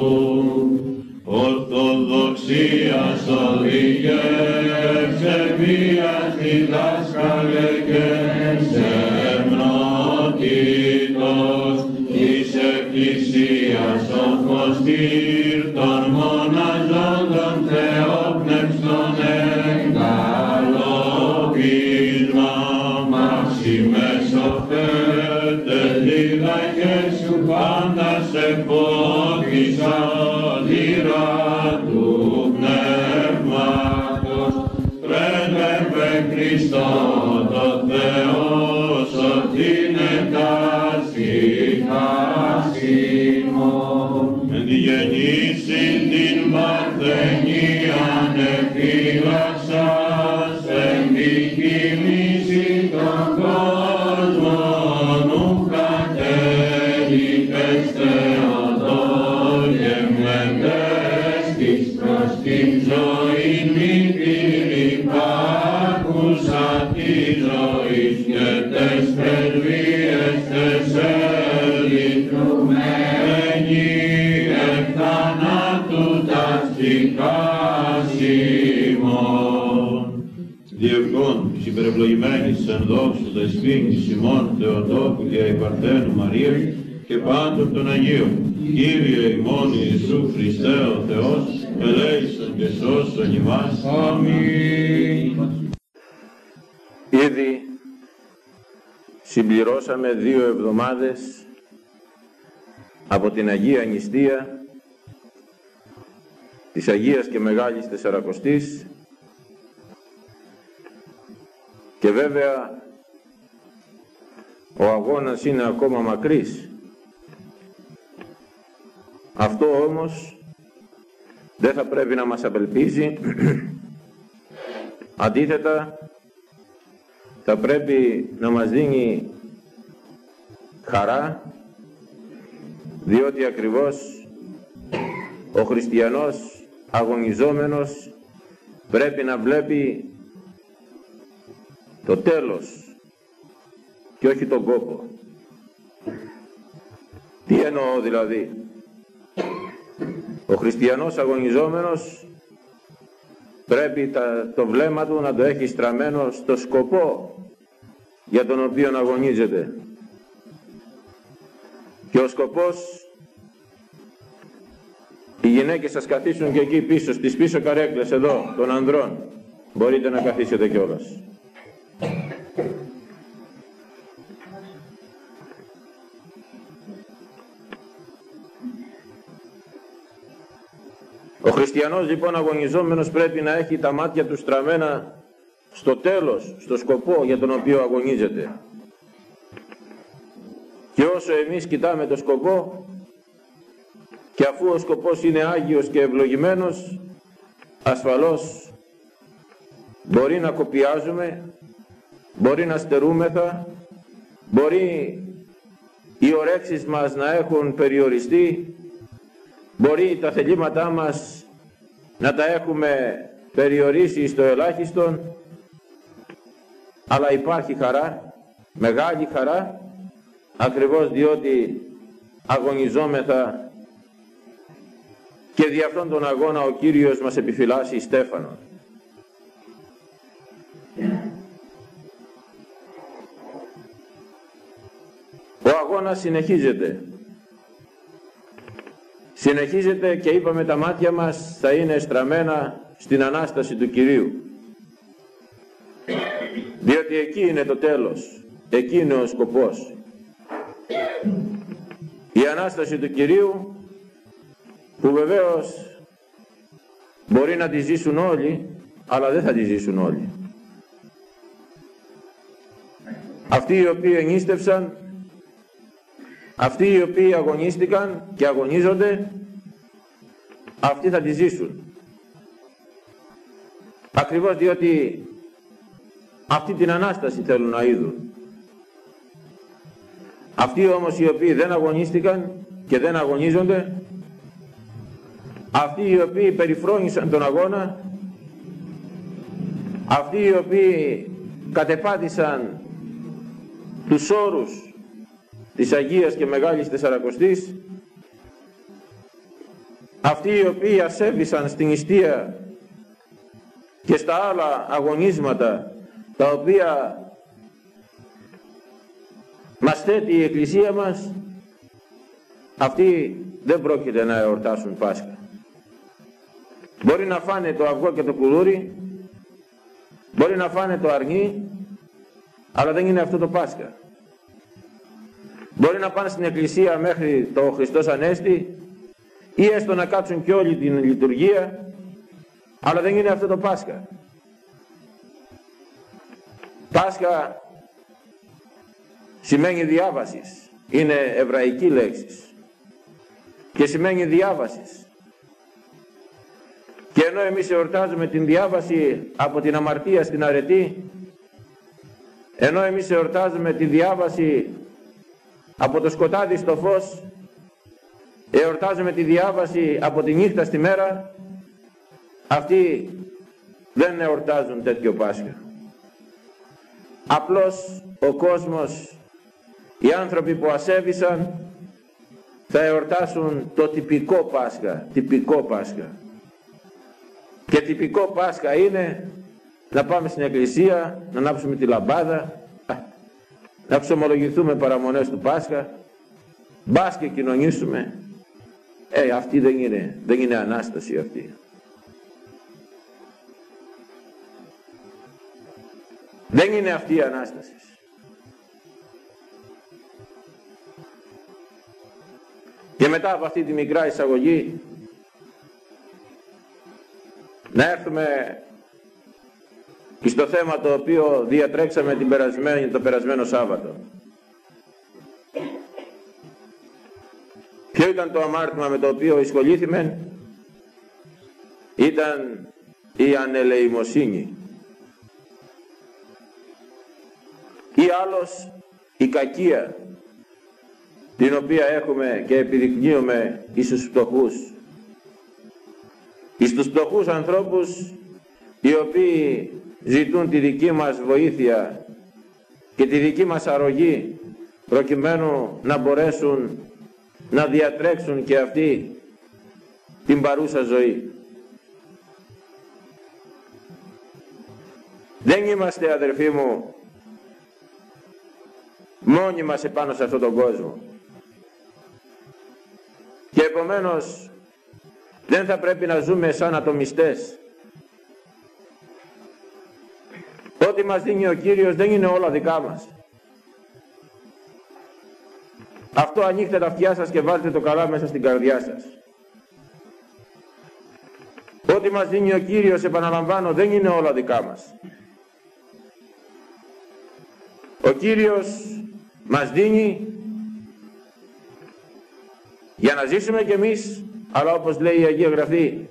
Ορθοδοξίας οδηγεύσε εν Διευγών της υπερευλογημένης εν δόξου δεσπίνης ημών Θεοτόκου και Υπαρθένου Μαρία και πάντων των Αγίων. Κύριε ημών Ιησού Χριστέ ο Θεός, ελέησον και σώσον ημάς. Αμήν. Ήδη συμπληρώσαμε δύο εβδομάδες από την Αγία Νηστεία της Αγίας και Μεγάλης Τεσσαρακοστής και βέβαια ο αγώνας είναι ακόμα μακρύς. Αυτό όμως δεν θα πρέπει να μας απελπίζει. Αντίθετα, θα πρέπει να μας δίνει χαρά, διότι ακριβώς ο χριστιανός αγωνιζόμενος πρέπει να βλέπει το τέλος και όχι τον κόπο. Τι εννοώ δηλαδή. Ο χριστιανός αγωνιζόμενος πρέπει το βλέμμα του να το έχει στραμμένο στο σκοπό για τον οποίο αγωνίζεται. Και ο σκοπός οι γυναίκες σας καθίσουν και εκεί πίσω, στις πίσω καρέκλες εδώ, των ανδρών. Μπορείτε να καθίσετε κιόλας. Ο χριστιανός λοιπόν αγωνιζόμενος πρέπει να έχει τα μάτια του στραμμένα στο τέλος, στο σκοπό για τον οποίο αγωνίζεται. Και όσο εμείς κοιτάμε το σκοπό και αφού ο σκοπός είναι Άγιος και ευλογημένος, ασφαλώς μπορεί να κοπιάζουμε, μπορεί να στερούμεθα, μπορεί οι ορέξεις μας να έχουν περιοριστεί, μπορεί τα θελήματά μας να τα έχουμε περιορίσει στο ελάχιστον, αλλά υπάρχει χαρά, μεγάλη χαρά, ακριβώς διότι αγωνιζόμεθα και δι' αυτόν τον αγώνα ο Κύριος μας επιφυλάσσει Στέφανο. Ο αγώνας συνεχίζεται. Συνεχίζεται και είπαμε τα μάτια μας θα είναι στραμμένα στην Ανάσταση του Κυρίου. Διότι εκεί είναι το τέλος. Εκεί είναι ο σκοπός. Η Ανάσταση του Κυρίου που βεβαίως μπορεί να τη ζήσουν όλοι αλλά δεν θα τη ζήσουν όλοι. Αυτοί οι οποίοι ενίστευσαν, αυτοί οι οποίοι αγωνίστηκαν και αγωνίζονται, αυτοί θα τη ζήσουν. Ακριβώς διότι αυτή την Ανάσταση θέλουν να είδουν. Αυτοί όμως οι οποίοι δεν αγωνίστηκαν και δεν αγωνίζονται, αυτοί οι οποίοι περιφρόνησαν τον αγώνα, αυτοί οι οποίοι κατεπάτησαν τους όρους της Αγίας και Μεγάλης Τεσσαρακοστής, αυτοί οι οποίοι ασέβησαν στην ιστία και στα άλλα αγωνίσματα τα οποία μας θέτει η Εκκλησία μας, αυτοί δεν πρόκειται να εορτάσουν Πάσχα. Μπορεί να φάνε το αυγό και το κουλούρι, μπορεί να φάνε το αρνί, αλλά δεν είναι αυτό το Πάσχα. Μπορεί να πάνε στην εκκλησία μέχρι το Χριστός Ανέστη ή έστω να κάτσουν και όλη την λειτουργία, αλλά δεν είναι αυτό το Πάσχα. Πάσχα σημαίνει διάβασης, είναι εβραϊκή λέξη και σημαίνει διάβασης. Και ενώ εμείς εορτάζουμε την διάβαση από την αμαρτία στην αρετή, ενώ εμείς εορτάζουμε τη διάβαση από το σκοτάδι στο φως, εορτάζουμε τη διάβαση από τη νύχτα στη μέρα, αυτοί δεν εορτάζουν τέτοιο Πάσχα. Απλώς ο κόσμος, οι άνθρωποι που ασέβησαν, θα εορτάσουν το τυπικό Πάσχα, τυπικό Πάσχα. Και τυπικό Πάσχα είναι να πάμε στην εκκλησία, να ανάψουμε τη λαμπάδα, να ξομολογηθούμε παραμονές του Πάσχα, μπας και κοινωνήσουμε. Ε, αυτή δεν είναι, δεν είναι Ανάσταση αυτή. Δεν είναι αυτή η Ανάσταση. Και μετά από αυτή τη μικρά εισαγωγή να έρθουμε στο θέμα το οποίο διατρέξαμε την περασμένη, το περασμένο Σάββατο. Ποιο ήταν το αμάρτημα με το οποίο εισχολήθημεν ήταν η ανελεημοσύνη ή άλλος η κακία την οποία έχουμε και επιδεικνύουμε εις τους φτωχούς εις τους φτωχούς ανθρώπους οι οποίοι ζητούν τη δική μας βοήθεια και τη δική μας αρρωγή προκειμένου να μπορέσουν να διατρέξουν και αυτοί την παρούσα ζωή. Δεν είμαστε αδερφοί μου μόνοι μας επάνω σε αυτόν τον κόσμο. Και επομένως δεν θα πρέπει να ζούμε σαν ατομιστές. Ό,τι μας δίνει ο Κύριος δεν είναι όλα δικά μας. Αυτό ανοίχτε τα αυτιά σας και βάλτε το καλά μέσα στην καρδιά σας. Ό,τι μας δίνει ο Κύριος, επαναλαμβάνω, δεν είναι όλα δικά μας. Ο Κύριος μας δίνει για να ζήσουμε κι εμείς, αλλά όπως λέει η Αγία Γραφή,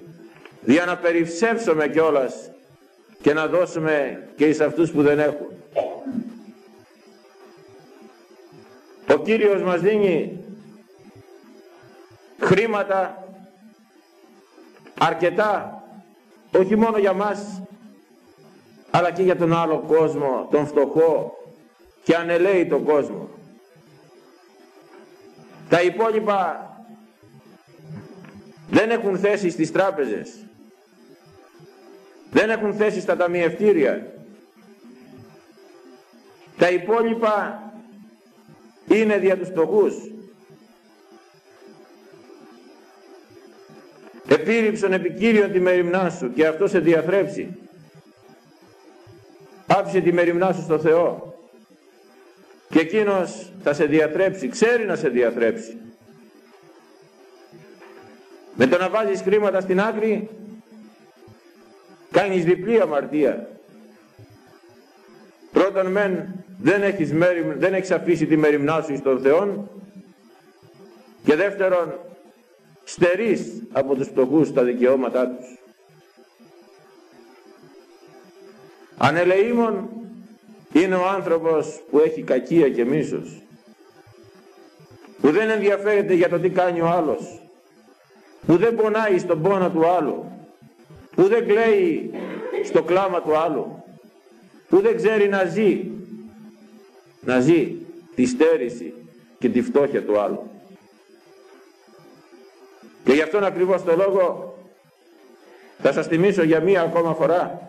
για να περισσεύσουμε κιόλας και να δώσουμε και εις αυτούς που δεν έχουν. Ο Κύριος μας δίνει χρήματα αρκετά, όχι μόνο για μας, αλλά και για τον άλλο κόσμο, τον φτωχό και ανελαίει τον κόσμο. Τα υπόλοιπα δεν έχουν θέση στις τράπεζες, δεν έχουν θέση στα ταμιευτήρια. Τα υπόλοιπα είναι δια τους φτωχούς. Επίρρυψον επικύριον τη μεριμνά σου και αυτό σε διαθρέψει. Άφησε τη μεριμνά σου στο Θεό και εκείνος θα σε διαθρέψει, ξέρει να σε διαθρέψει. Με το να βάζεις χρήματα στην άκρη κάνεις διπλή αμαρτία. Πρώτον μεν δεν έχεις, μέρη, δεν έχεις αφήσει τη μεριμνά σου στον Θεό και δεύτερον στερείς από τους φτωχούς τα δικαιώματά τους. Ανελεήμων είναι ο άνθρωπος που έχει κακία και μίσος που δεν ενδιαφέρεται για το τι κάνει ο άλλος που δεν πονάει στον πόνο του άλλου που δεν κλαίει στο κλάμα του άλλου που δεν ξέρει να ζει να ζει τη στέρηση και τη φτώχεια του άλλου. Και γι' αυτόν ακριβώς το λόγο θα σας θυμίσω για μία ακόμα φορά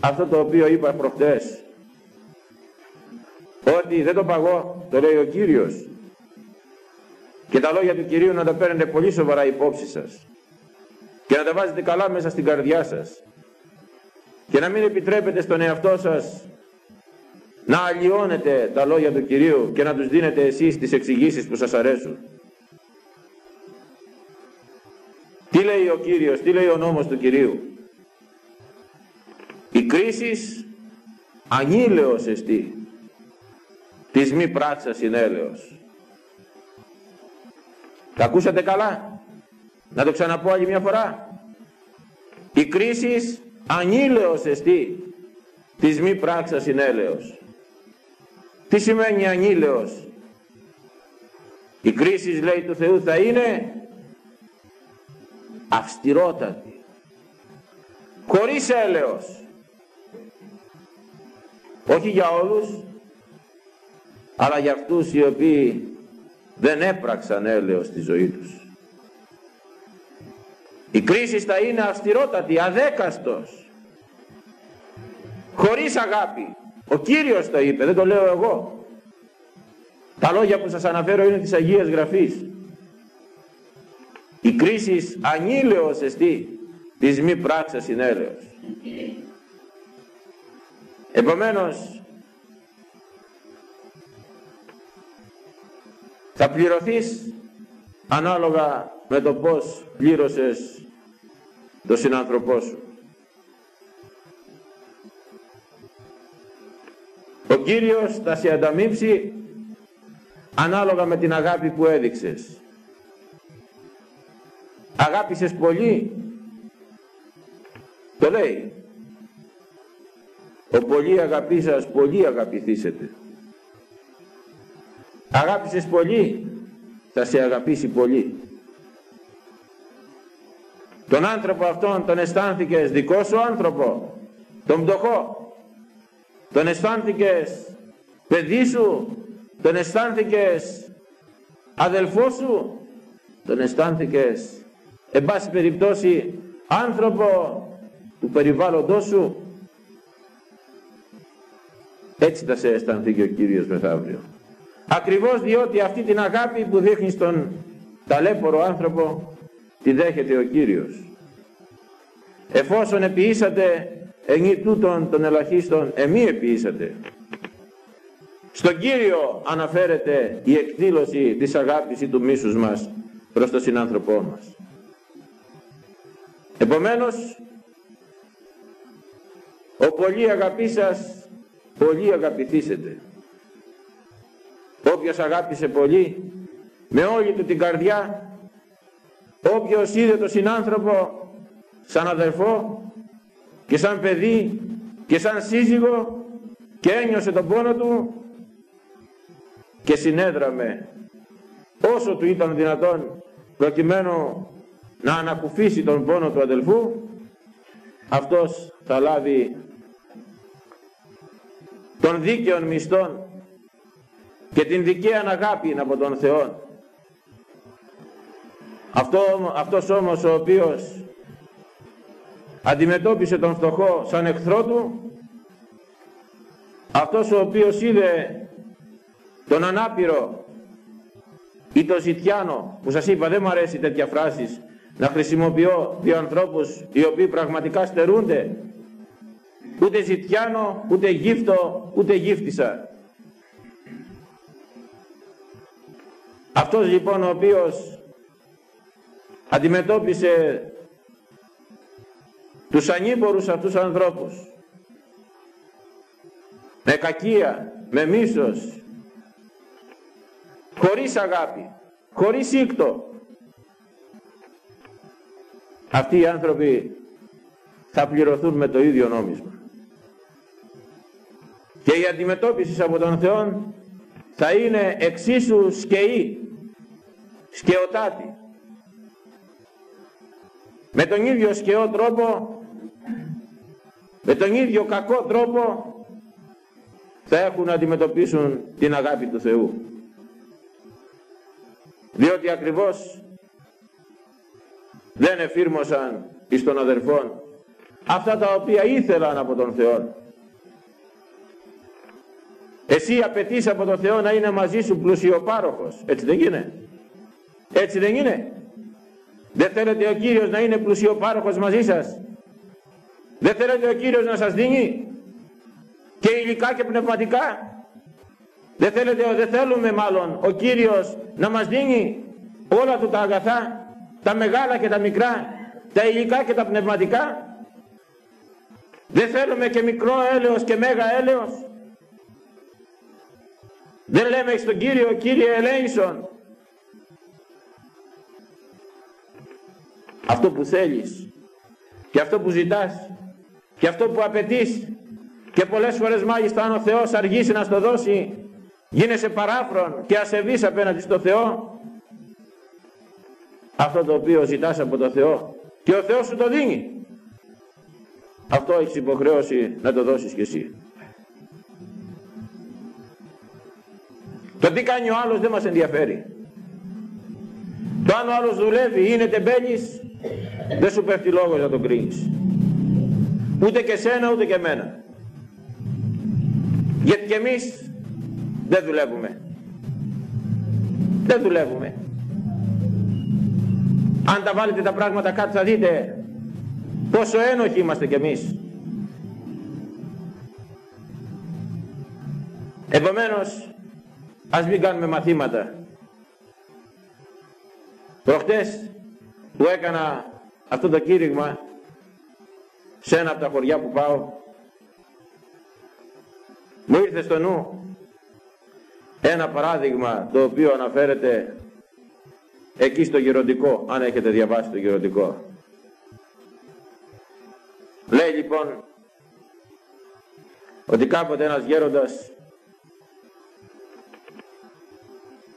αυτό το οποίο είπα προχτές. Ότι δεν το παγώ, το λέει ο Κύριος. Και τα λόγια του Κυρίου να τα παίρνετε πολύ σοβαρά υπόψη σας. Και να τα βάζετε καλά μέσα στην καρδιά σας. Και να μην επιτρέπετε στον εαυτό σας να αλλοιώνετε τα λόγια του Κυρίου και να τους δίνετε εσείς τις εξηγήσεις που σας αρέσουν. Τι λέει ο Κύριος, τι λέει ο νόμος του Κυρίου; Η κρίση ανήλεος εστί, της μη πράξας συνέλεος. Τα ακούσατε καλά; Να το ξαναπώ άλλη μια φορά. Η κρίσης ανήλεος εστί, της μη πράξας συνέλεος. Τι σημαίνει ανήλεος; Η κρίσης λέει του Θεού θα είναι αυστηρότατη. Χωρίς έλεος. Όχι για όλους, αλλά για αυτούς οι οποίοι δεν έπραξαν έλεος στη ζωή τους. Η κρίση θα είναι αυστηρότατη, αδέκαστος, χωρίς αγάπη. Ο Κύριος το είπε, δεν το λέω εγώ. Τα λόγια που σας αναφέρω είναι της Αγίας Γραφής. Η κρίση ανήλεος εστί της μη πράξας συνέλεος. Επομένως, θα πληρωθείς ανάλογα με το πώς πλήρωσες το συνάνθρωπό σου. Ο Κύριος θα σε ανταμείψει ανάλογα με την αγάπη που έδειξες. αγάπησες πολύ το λέει ο πολύ αγαπήσας πολύ αγαπηθήσετε αγάπησες πολύ θα σε αγαπήσει πολύ τον άνθρωπο αυτόν τον αισθάνθηκες δικό σου άνθρωπο τον πτωχό τον αισθάνθηκες παιδί σου τον αισθάνθηκες αδελφό σου τον αισθάνθηκες εν πάση περιπτώσει άνθρωπο του περιβάλλοντός σου. Έτσι θα σε αισθανθεί και ο Κύριος μεθαύριο. Ακριβώς διότι αυτή την αγάπη που δείχνεις στον ταλέπορο άνθρωπο τη δέχεται ο Κύριος εφόσον επιήσατε ενή τούτων των ελαχίστων εμεί επιήσατε στον Κύριο αναφέρεται η εκδήλωση της αγάπης ή του μίσους μας προς τον συνάνθρωπό μας. Επομένως, ο πολύ αγαπής σας, πολύ αγαπηθήσετε. Όποιος αγάπησε πολύ, με όλη του την καρδιά, όποιος είδε τον συνάνθρωπο σαν αδερφό και σαν παιδί και σαν σύζυγο και ένιωσε τον πόνο του και συνέδραμε όσο του ήταν δυνατόν προκειμένου να ανακουφίσει τον πόνο του αδελφού αυτός θα λάβει τον δίκαιον μισθόν και την δικαία αγάπη από τον Θεό αυτό, αυτός όμως ο οποίος αντιμετώπισε τον φτωχό σαν εχθρό του αυτός ο οποίος είδε τον ανάπηρο ή τον ζητιάνο που σας είπα δεν μου αρέσει τέτοια φράσεις να χρησιμοποιώ δύο ανθρώπους οι οποίοι πραγματικά στερούνται ούτε ζητιάνο, ούτε γύφτο, ούτε γύφτισα. Αυτός λοιπόν ο οποίος αντιμετώπισε τους ανήμπορους αυτούς ανθρώπους με κακία, με μίσος, χωρίς αγάπη, χωρίς σύκτο. Αυτοί οι άνθρωποι θα πληρωθούν με το ίδιο νόμισμα. Και η αντιμετώπιση από τον Θεό θα είναι εξίσου σκαιή, σκαιοτάτη. Με τον ίδιο σκαιό τρόπο, με τον ίδιο κακό τρόπο θα έχουν να αντιμετωπίσουν την αγάπη του Θεού διότι ακριβώς δεν εφήρμοσαν εις των αδερφών αυτά τα οποία ήθελαν από τον Θεό. Εσύ απαιτείς από τον Θεό να είναι μαζί σου πλουσιοπάροχος. Έτσι δεν είναι. Έτσι δεν είναι. Δεν θέλετε ο Κύριος να είναι πλουσιοπάροχος μαζί σας; Δεν θέλετε ο Κύριος να σας δίνει και υλικά και πνευματικά; Δεν, θέλετε, δεν θέλουμε μάλλον ο Κύριος να μας δίνει όλα του τα αγαθά, τα μεγάλα και τα μικρά, τα υλικά και τα πνευματικά; Δεν θέλουμε και μικρό έλεος και μέγα έλεος; Δεν λέμε στον Κύριο, Κύριε Ελέησον, αυτό που θέλεις και αυτό που ζητάς και αυτό που απαιτείς. Και πολλές φορές μάλιστα αν ο Θεός αργήσει να στο δώσει γίνεσαι παράφρον και ασεβής απέναντι στο Θεό. Αυτό το οποίο ζητάς από το Θεό και ο Θεός σου το δίνει. Αυτό έχεις υποχρέωση να το δώσεις και εσύ. Το τι κάνει ο άλλος δεν μας ενδιαφέρει. Το αν ο άλλος δουλεύει είναι τεμπέλης δεν σου πέφτει λόγος να το κρίνεις ούτε και σένα ούτε και μένα γιατί και εμείς δεν δουλεύουμε. Δεν δουλεύουμε. Αν τα βάλετε τα πράγματα κάτω θα δείτε πόσο ένοχοι είμαστε κι εμείς. Επομένως, ας μην κάνουμε μαθήματα. Προχτές που έκανα αυτό το κήρυγμα σε ένα από τα χωριά που πάω, μου ήρθε στο νου ένα παράδειγμα το οποίο αναφέρεται εκεί στο γεροντικό, αν έχετε διαβάσει το γεροντικό. Λέει λοιπόν ότι κάποτε ένας γέροντας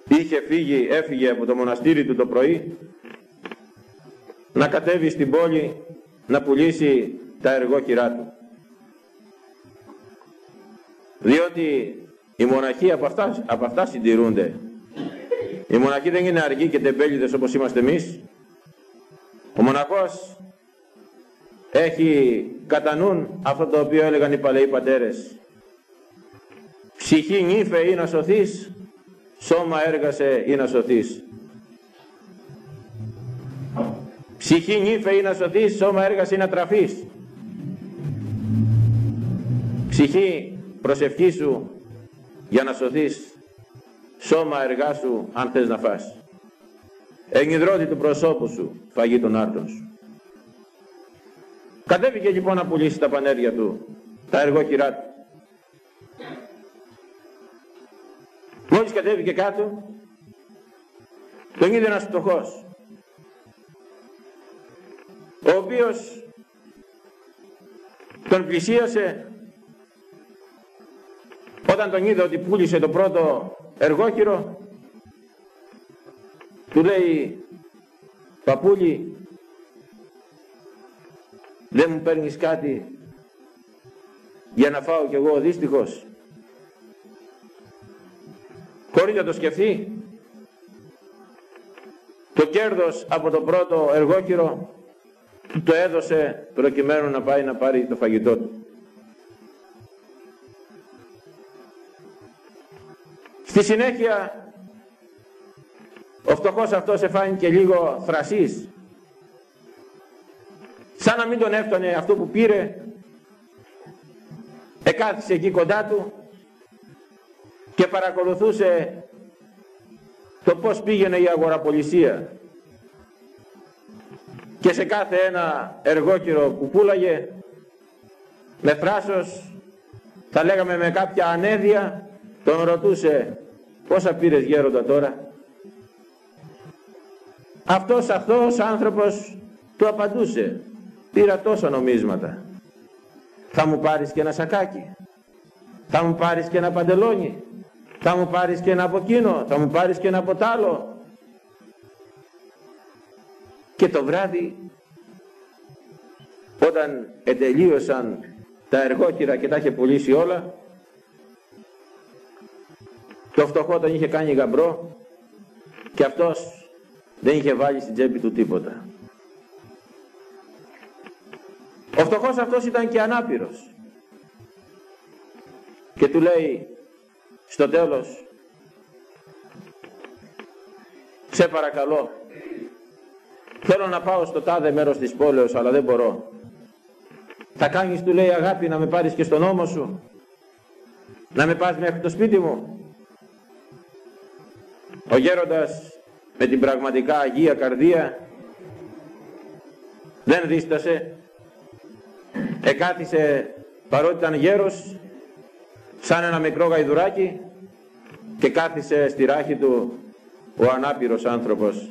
είχε φύγει, έφυγε από το μοναστήρι του το πρωί να κατέβει στην πόλη να πουλήσει τα εργόχειρά του. Διότι οι μοναχοί από αυτά, από αυτά συντηρούνται. Οι μοναχοί δεν είναι αργοί και τεμπέλιδες όπως είμαστε εμείς. Ο μοναχός έχει κατά νουν αυτό το οποίο έλεγαν οι παλαιοί πατέρες. Ψυχή νύφε ή να σωθείς, σώμα έργασε ή να σωθείς. Ψυχή νύφε ή να σωθείς, σώμα έργασε ή να τραφείς. Ψυχή προσευχή σου για να σωθείς, σώμα εργά σου αν θες να φας. Ενιδρώτη του προσώπου σου, φαγή των άρτων σου. Κατέβηκε λοιπόν να πουλήσει τα πανέρια του, τα εργόχειρά του. Μόλις κατέβηκε κάτω, τον είδε ένας φτωχός, ο οποίος τον πλησίασε όταν τον είδε ότι πούλησε το πρώτο εργόχειρο του λέει παπούλι δεν μου παίρνεις κάτι για να φάω κι εγώ ο δύστιχος χωρίς να το σκεφτεί το κέρδος από το πρώτο εργόκυρο το έδωσε προκειμένου να πάει να πάρει το φαγητό του. Στη συνέχεια ο φτωχός αυτός εφάνηκε λίγο θρασής σαν να μην τον έφτανε αυτό που πήρε εκάθισε εκεί κοντά του και παρακολουθούσε το πως πήγαινε η αγοραπολισία και σε κάθε ένα εργόκυρο που πουλάγε με φράσος θα λέγαμε με κάποια ανέδεια τον ρωτούσε πόσα πήρες γέροντα τώρα; Αυτός αυτός άνθρωπος του απαντούσε πήρα τόσα νομίσματα. Θα μου πάρεις και ένα σακάκι. Θα μου πάρεις και ένα παντελόνι. Θα μου πάρεις και ένα από εκείνο. Θα μου πάρεις και ένα από τ' άλλο και το βράδυ όταν ετελείωσαν τα εργόκυρα και τα είχε πουλήσει όλα το φτωχός τον είχε κάνει γαμπρό και αυτός δεν είχε βάλει στην τσέπη του τίποτα. Ο φτωχός αυτός ήταν και ανάπηρος. Και του λέει στο τέλος σε παρακαλώ θέλω να πάω στο τάδε μέρος της πόλεως αλλά δεν μπορώ. Θα κάνεις του λέει αγάπη να με πάρεις και στον ώμο σου. Να με πας μέχρι το σπίτι μου. Ο γέροντας με την πραγματικά Αγία Καρδία δεν δίστασε, εκάθισε παρότι ήταν γέρος σαν ένα μικρό γαϊδουράκι και κάθισε στη ράχη του ο ανάπηρος άνθρωπος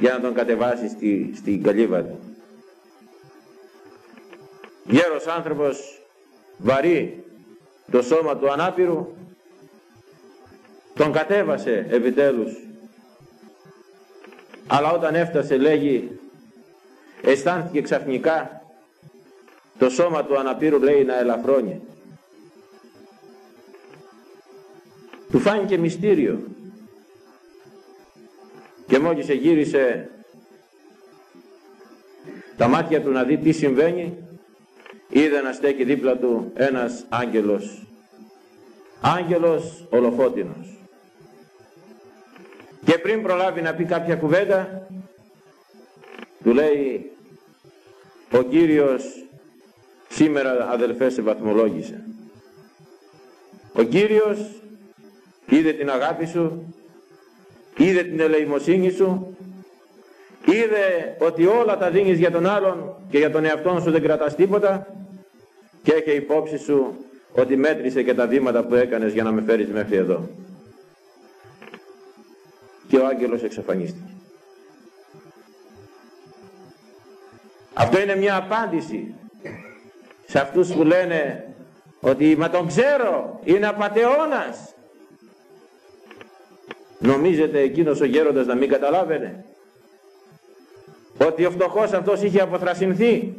για να τον κατεβάσεις στη, στην καλύβα του. Γέρος άνθρωπος βαρύ το σώμα του ανάπηρου τον κατέβασε επιτέλους. Αλλά όταν έφτασε λέγει, αισθάνθηκε ξαφνικά το σώμα του αναπήρου λέει να ελαφρώνει. Του φάνηκε μυστήριο. Και μόλις εγύρισε τα μάτια του να δει τι συμβαίνει, είδε να στέκει δίπλα του ένας άγγελος. Άγγελος ολοφώτινος. Και πριν προλάβει να πει κάποια κουβέντα, του λέει ο Κύριος σήμερα αδελφές σε βαθμολόγησε. Ο Κύριος είδε την αγάπη σου, είδε την ελεημοσύνη σου, είδε ότι όλα τα δίνεις για τον άλλον και για τον εαυτό σου δεν κρατάς τίποτα και έχει υπόψη σου ότι μέτρησε και τα βήματα που έκανες για να με φέρεις μέχρι εδώ. Και ο άγγελος εξαφανίστηκε. Αυτό είναι μια απάντηση σε αυτούς που λένε ότι «Μα τον ξέρω, είναι απατεώνας, Νομίζετε εκείνος ο γέροντας να μην καταλάβαινε; Ότι ο φτωχός αυτός είχε αποθρασινθεί;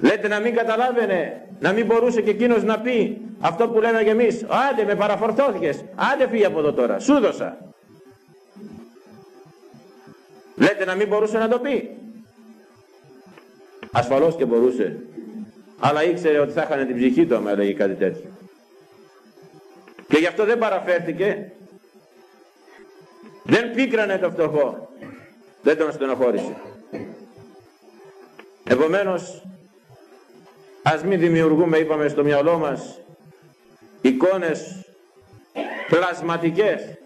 Λέτε να μην καταλάβαινε, να μην μπορούσε και εκείνος να πει αυτό που λέμε και εμείς. Άντε με παραφορτώθηκες, άντε φύγει από εδώ τώρα, σου δώσα. Λέτε να μην μπορούσε να το πει. Ασφαλώς και μπορούσε. Αλλά ήξερε ότι θα είχαν την ψυχή του άμα έλεγε κάτι τέτοιο. Και γι' αυτό δεν παραφέρθηκε. Δεν πίκρανε το φτωχό. Δεν τον στενοχώρησε. Επομένως, ας μην δημιουργούμε, είπαμε στο μυαλό μας, εικόνες πλασματικές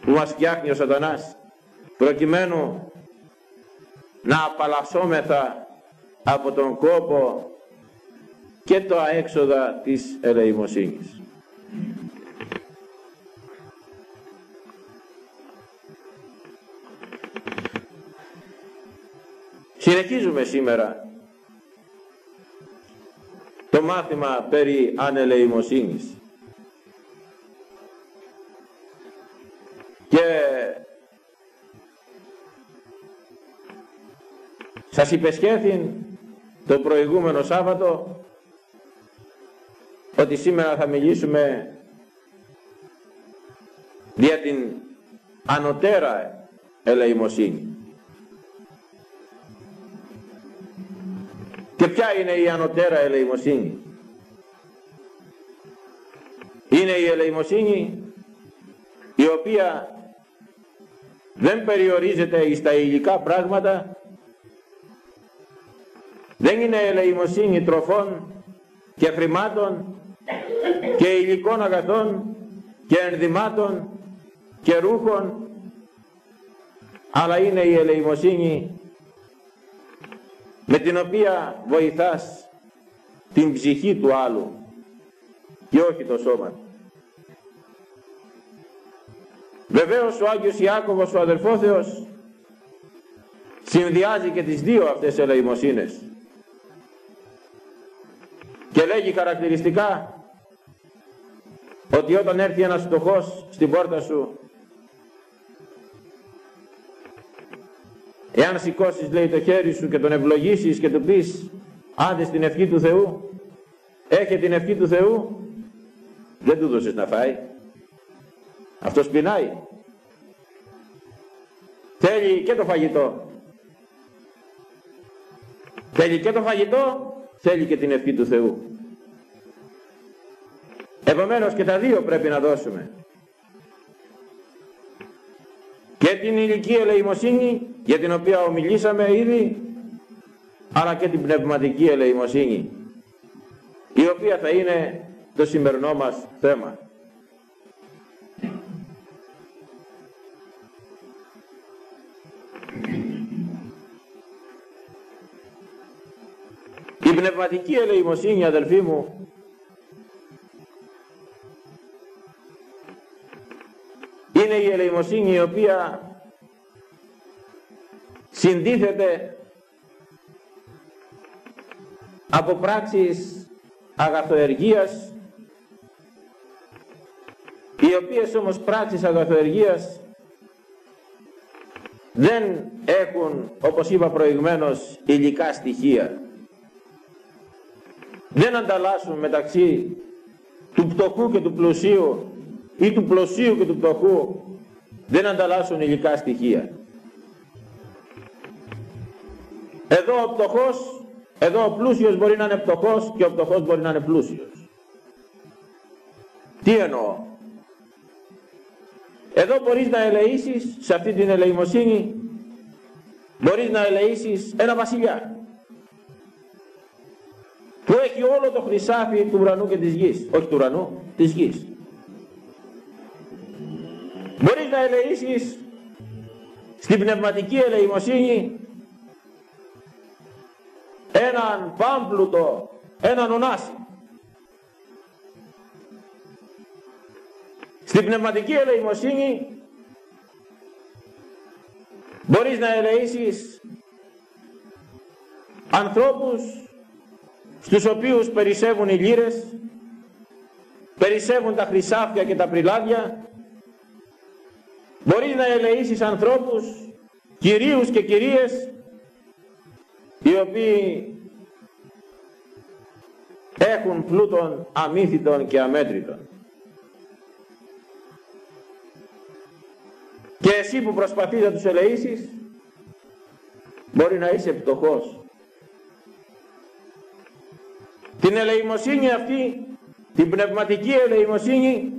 που μας φτιάχνει ο σατανάς προκειμένου να απαλλασσόμεθα από τον κόπο και το αέξοδα της ελεημοσύνης. Συνεχίζουμε σήμερα το μάθημα περί ανελεημοσύνης. Και σας υπεσχέθην το προηγούμενο Σάββατο ότι σήμερα θα μιλήσουμε για την ανωτέρα ελεημοσύνη. Και ποια είναι η ανωτέρα ελεημοσύνη; Είναι η ελεημοσύνη η οποία δεν περιορίζεται στα υλικά πράγματα, δεν είναι ελεημοσύνη τροφών και χρημάτων και υλικών αγαθών και ενδυμάτων και ρούχων, αλλά είναι η ελεημοσύνη με την οποία βοηθάς την ψυχή του άλλου και όχι το σώμα του. Βεβαίως ο Άγιος Ιάκωβος ο αδελφόθεος συνδυάζει και τις δύο αυτές ελεημοσύνες και λέγει χαρακτηριστικά ότι όταν έρθει ένας φτωχός στην πόρτα σου Εάν σηκώσεις λέει το χέρι σου και τον ευλογήσεις και του πεις άντε στην ευχή του Θεού, έχει την ευχή του Θεού, δεν του δώσεις να φάει. Αυτός πεινάει. Θέλει και το φαγητό. Θέλει και το φαγητό, θέλει και την ευχή του Θεού. Επομένως και τα δύο πρέπει να δώσουμε και την ηλική ελεημοσύνη για την οποία ομιλήσαμε ήδη αλλά και την πνευματική ελεημοσύνη η οποία θα είναι το σημερινό μας θέμα. Η πνευματική ελεημοσύνη αδελφοί μου είναι η ελεημοσύνη η οποία συντίθεται από πράξεις αγαθοεργίας οι οποίες όμως πράξεις αγαθοεργίας δεν έχουν όπως είπα προηγουμένως υλικά στοιχεία. Δεν ανταλλάσσουν μεταξύ του πτωχού και του πλουσίου ή του πλωσίου και του πτωχού δεν ανταλλάσσουν υλικά στοιχεία. Εδώ ο πτωχός, εδώ ο πλούσιος μπορεί να είναι πτωχός και ο πτωχός μπορεί να είναι πλούσιος. Τι εννοώ; Εδώ μπορείς να ελεήσεις σε αυτή την ελεημοσύνη μπορείς να ελεήσεις ένα βασιλιά που έχει όλο το χρυσάφι του ουρανού και της γης όχι του ουρανού, της γης Μπορείς να ελεήσεις στην πνευματική ελεημοσύνη έναν πάμπλουτο, έναν ονάσι. Στην πνευματική ελεημοσύνη μπορείς να ελεήσεις ανθρώπους στους οποίους περισσεύουν οι λύρες, περισσεύουν τα χρυσάφια και τα πριλάδια, μπορεί να ελεήσεις ανθρώπους, κυρίους και κυρίες, οι οποίοι έχουν πλούτον αμύθιτον και αμέτρητον. Και εσύ που προσπαθείς να τους ελεήσεις, μπορεί να είσαι πτωχός. Την ελεημοσύνη αυτή, την πνευματική ελεημοσύνη,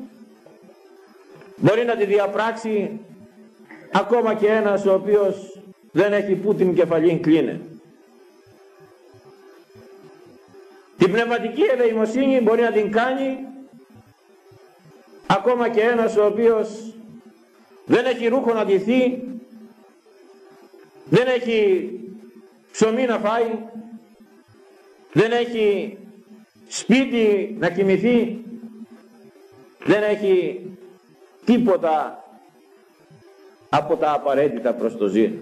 μπορεί να τη διαπράξει ακόμα και ένας ο οποίος δεν έχει που την κεφαλήν κλείνε. Την πνευματική ελεημοσύνη μπορεί να την κάνει ακόμα και ένας ο οποίος δεν έχει ρούχο να ντυθεί, δεν έχει ψωμί να φάει, δεν έχει σπίτι να κοιμηθεί, δεν έχει τίποτα από τα απαραίτητα προς το ζήν.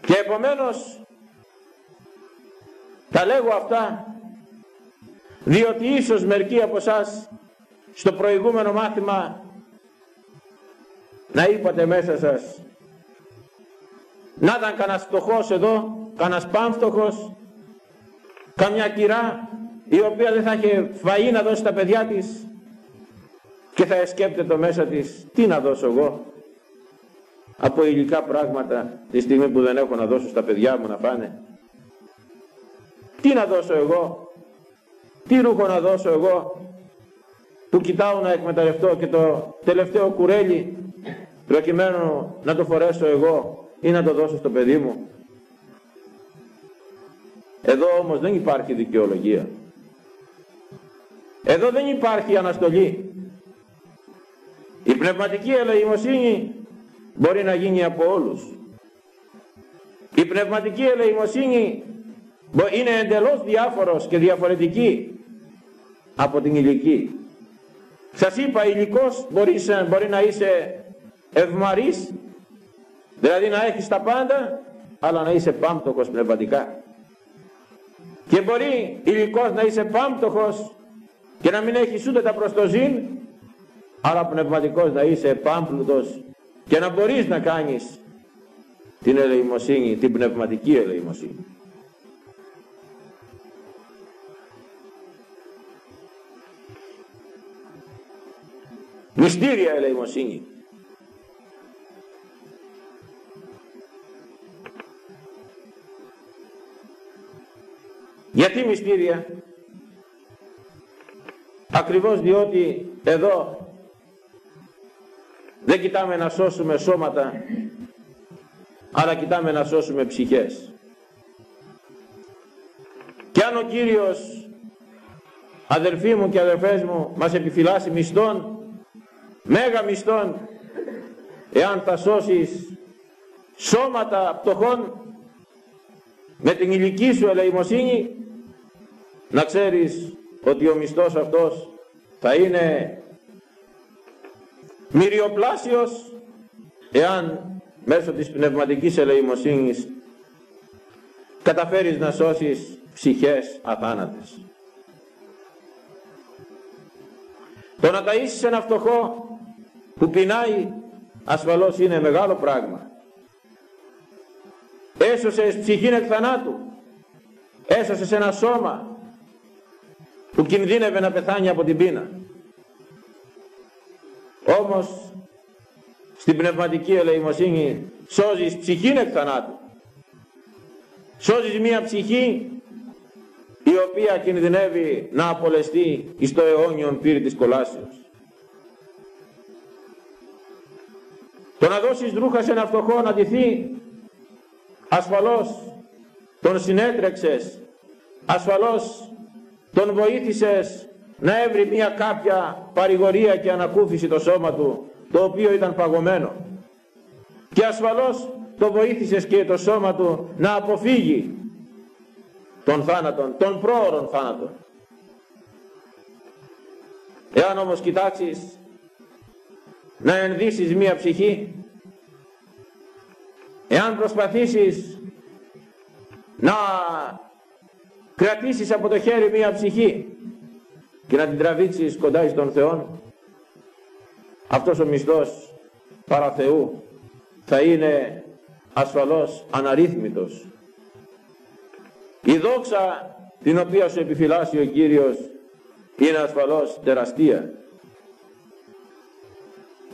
Και επομένως τα λέγω αυτά διότι ίσως μερικοί από εσάς στο προηγούμενο μάθημα να είπατε μέσα σας να ήταν κανένας φτωχός εδώ, κανένας πάμφτωχος, καμιά κυρά η οποία δεν θα είχε φαΐ να δώσει στα παιδιά της και θα εσκέπτεται το μέσα της τι να δώσω εγώ από υλικά πράγματα τη στιγμή που δεν έχω να δώσω στα παιδιά μου να φάνε τι να δώσω εγώ, τι ρούχο να δώσω εγώ, που κοιτάω να εκμεταλλευτώ και το τελευταίο κουρέλι προκειμένου να το φορέσω εγώ ή να το δώσω στο παιδί μου. Εδώ όμως δεν υπάρχει δικαιολογία. Εδώ δεν υπάρχει αναστολή. Η πνευματική ελεημοσύνη μπορεί να γίνει από όλους. Η πνευματική ελεημοσύνη είναι εντελώς διάφορος και διαφορετική από την ηλική. Σας είπα υλικός μπορεί, μπορεί να είσαι ευμαρής, δηλαδή να έχεις τα πάντα, αλλά να είσαι πάμπτωχος πνευματικά. Και μπορεί υλικός να είσαι πάμπτωχος και να μην έχεις ούτε τα προστοζήν, αλλά πνευματικός να είσαι πάμπλουτος και να μπορείς να κάνεις την ελεημοσύνη, την πνευματική ελεημοσύνη. Μυστήρια ελεημοσύνη. Γιατί μυστήρια; Ακριβώς διότι εδώ δεν κοιτάμε να σώσουμε σώματα αλλά κοιτάμε να σώσουμε ψυχές. Και αν ο Κύριος αδελφοί μου και αδελφές μου μας επιφυλάσει μισθών μέγα μισθών εάν θα σώσεις σώματα πτωχών με την ηλική σου ελεημοσύνη να ξέρεις ότι ο μισθός αυτός θα είναι μυριοπλάσιος εάν μέσω της πνευματικής ελεημοσύνης καταφέρεις να σώσεις ψυχές αθάνατες. Το να ταΐσεις ένα φτωχό που πεινάει ασφαλώς είναι μεγάλο πράγμα. Έσωσες ψυχήν εκ θανάτου. Έσωσες ένα σώμα που κινδύνευε να πεθάνει από την πείνα. Όμως στην πνευματική ελεημοσύνη σώζεις ψυχήν εκ θανάτου. Σώζεις μία ψυχή η οποία κινδυνεύει να απολεστεί εις το αιώνιον πύρη της κολάσεως. Το να δώσεις ρούχα σε ένα φτωχό να ντυθεί, ασφαλώς τον συνέτρεξες, ασφαλώς τον βοήθησες να έβρει μια κάποια παρηγορία και ανακούφιση το σώμα του, το οποίο ήταν παγωμένο. Και ασφαλώς το βοήθησες και το σώμα του να αποφύγει τον θάνατον, τον πρόωρον θάνατον. Εάν όμως κοιτάξεις να ενδύσεις μία ψυχή, εάν προσπαθήσεις να κρατήσεις από το χέρι μία ψυχή και να την τραβήξεις κοντά στον Θεό αυτός ο μισθός παρά Θεού θα είναι ασφαλώς αναρρύθμιτος. Η δόξα την οποία σου επιφυλάσσει ο Κύριος είναι ασφαλώς τεραστία.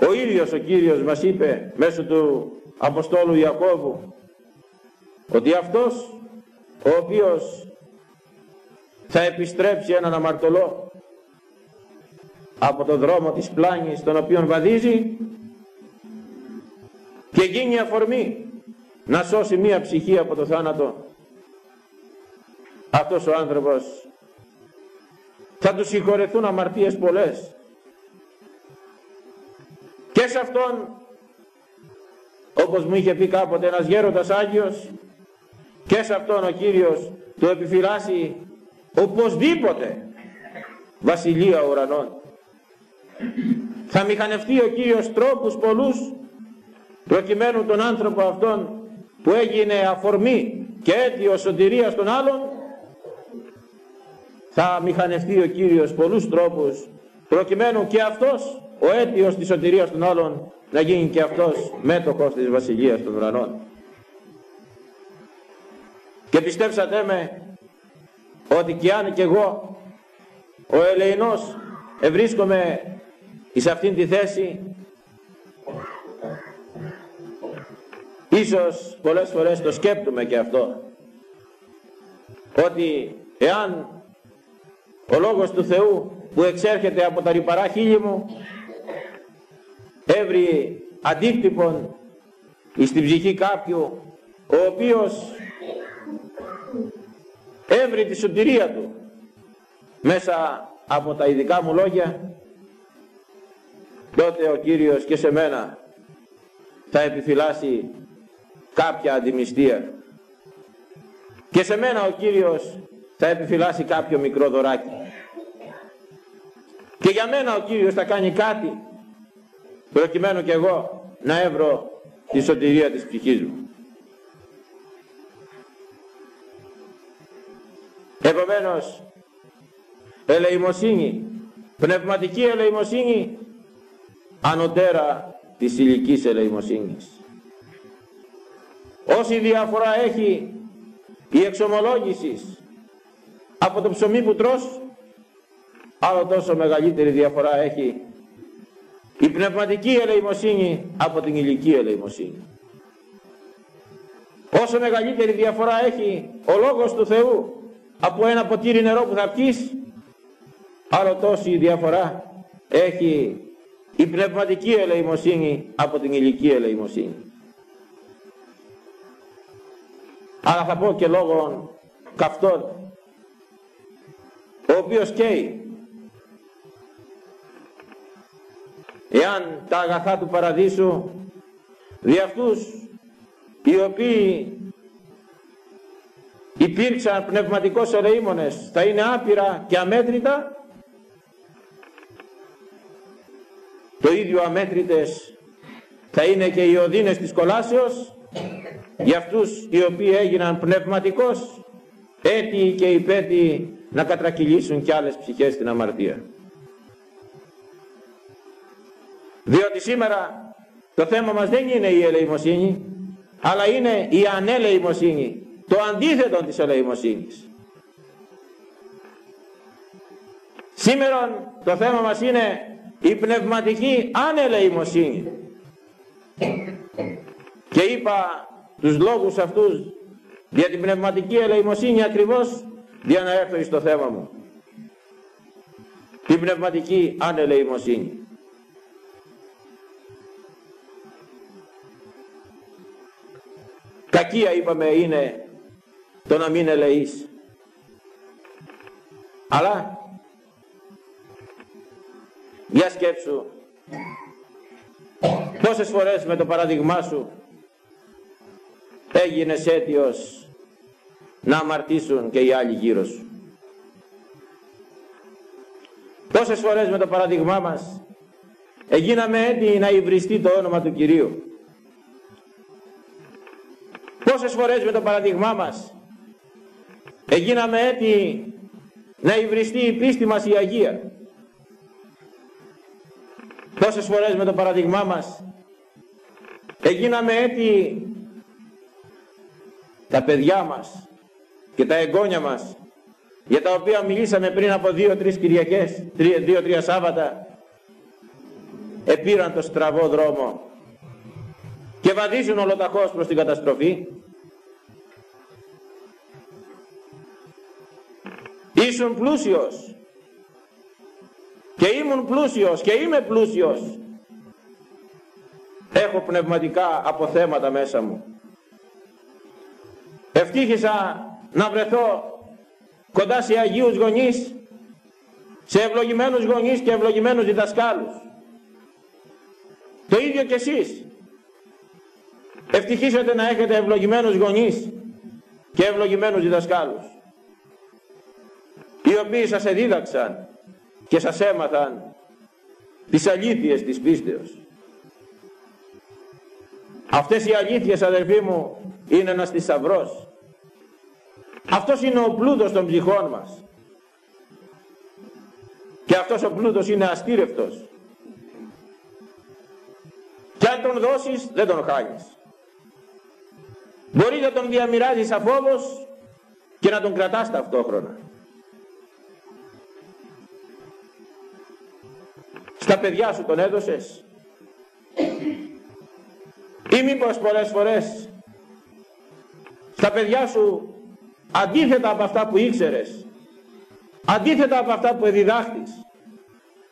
Ο ίδιος ο Κύριος μας είπε μέσω του Αποστόλου Ιακώβου ότι αυτός ο οποίος θα επιστρέψει έναν αμαρτωλό από το δρόμο της πλάνης τον οποίον βαδίζει και γίνει αφορμή να σώσει μία ψυχή από το θάνατο. Αυτός ο άνθρωπος θα του συγχωρεθούν αμαρτίες πολλές. Και σε αυτόν όπως μου είχε πει κάποτε ένας γέροντας Άγιος και σε αυτόν ο Κύριος του επιφυλάσσει οπωσδήποτε βασιλεία ουρανών θα μηχανευτεί ο Κύριος τρόπους πολλούς προκειμένου τον άνθρωπο αυτόν που έγινε αφορμή και αίτιο σωτηρίας των άλλων θα μηχανευτεί ο Κύριος πολλούς τρόπους προκειμένου και αυτός ο αίτιος της σωτηρίας των άλλων να γίνει και αυτός μέτοχος της Βασιλείας των Ουρανών. Και πιστέψατε με ότι και αν και εγώ ο ελεηνός ευρίσκομαι εις αυτήν τη θέση. Ίσως πολλές φορές το σκέπτομαι και αυτό ότι εάν ο Λόγος του Θεού που εξέρχεται από τα ρηπαρά χείλη μου έβρι αντίκτυπον στην ψυχή κάποιου ο οποίος έβρι τη σωτηρία του μέσα από τα ειδικά μου λόγια τότε ο Κύριος και σε μένα θα επιφυλάσει κάποια αντιμιστία και σε μένα ο Κύριος θα επιφυλάσει κάποιο μικρό δωράκι και για μένα ο Κύριος θα κάνει κάτι προκειμένου και εγώ να έβρω τη σωτηρία της ψυχής μου. Επομένως, ελεημοσύνη, πνευματική ελεημοσύνη, ανωτέρα της ηλικής ελεημοσύνης. Όση διαφορά έχει η εξομολόγηση από το ψωμί που τρως, άλλο τόσο μεγαλύτερη διαφορά έχει η πνευματική ελεημοσύνη από την ηλική ελεημοσύνη. Όσο μεγαλύτερη διαφορά έχει ο Λόγος του Θεού από ένα ποτήρι νερό που θα πεις, άλλο τόση διαφορά έχει η πνευματική ελεημοσύνη από την ηλική ελεημοσύνη. Αλλά θα πω και λόγω καυτών, ο οποίος καίει εάν τα αγαθά του παραδείσου δι' αυτούς οι οποίοι υπήρξαν πνευματικώς ελεήμονες θα είναι άπειρα και αμέτρητα το ίδιο αμέτρητες θα είναι και οι οδύνες της κολάσεως για αυτούς οι οποίοι έγιναν πνευματικώς έτοιοι και υπέτοιοι να κατρακυλήσουν κι άλλες ψυχές στην αμαρτία. Διότι σήμερα το θέμα μας δεν είναι η ελεημοσύνη, αλλά είναι η ανελεημοσύνη, το αντίθετο της ελεημοσύνης. Σήμερα το θέμα μας είναι η πνευματική ανελεημοσύνη. Και είπα τους λόγους αυτούς για την πνευματική ελεημοσύνη ακριβώς για να έρθω στο θέμα μου. Την πνευματική ανελεημοσύνη. Κακία είπαμε είναι το να μην ελεείς. Αλλά για σκέψου πόσες φορές με το παράδειγμά σου έγινες αίτιος να αμαρτήσουν και οι άλλοι γύρω σου. Πόσες φορές με το παράδειγμά μας έγιναμε έτοιμοι να υβριστεί το όνομα του Κυρίου. Πόσες φορές με το παραδειγμά μας Εγίναμε έτοιμοι να υβριστεί η πίστη μας η Αγία. Πόσες φορές με το παραδειγμά μας εγίναμε έτοιμοι τα παιδιά μας και τα εγγόνια μας για τα οποία μιλήσαμε πριν από δύο-τρεις Κυριακές, δύο-τρία Σάββατα επήραν το στραβό δρόμο και βαδίζουν ολοταχώς προς την καταστροφή. Ήσουν πλούσιος και ήμουν πλούσιος και είμαι πλούσιος. Έχω πνευματικά αποθέματα μέσα μου. Ευτύχησα να βρεθώ κοντά σε Αγίους γονείς, σε ευλογημένους γονείς και ευλογημένους διδασκάλους. Το ίδιο και εσείς. Ευτυχήσατε να έχετε ευλογημένους γονείς και ευλογημένους διδασκάλους οι οποίοι σας εδίδαξαν και σας έμαθαν τις αλήθειες της πίστεως. Αυτές οι αλήθειες αδερφοί μου είναι ένας θησαυρός. Αυτός είναι ο πλούτος των ψυχών μας. Και αυτός ο πλούτος είναι αστήρευτος. Και αν τον δώσεις δεν τον χάνεις. Μπορεί να τον διαμοιράζεις αφόβος και να τον κρατάς ταυτόχρονα. Στα παιδιά σου τον έδωσες; Ή μήπως πολλές φορές στα παιδιά σου αντίθετα από αυτά που ήξερες, αντίθετα από αυτά που εδιδάχτης,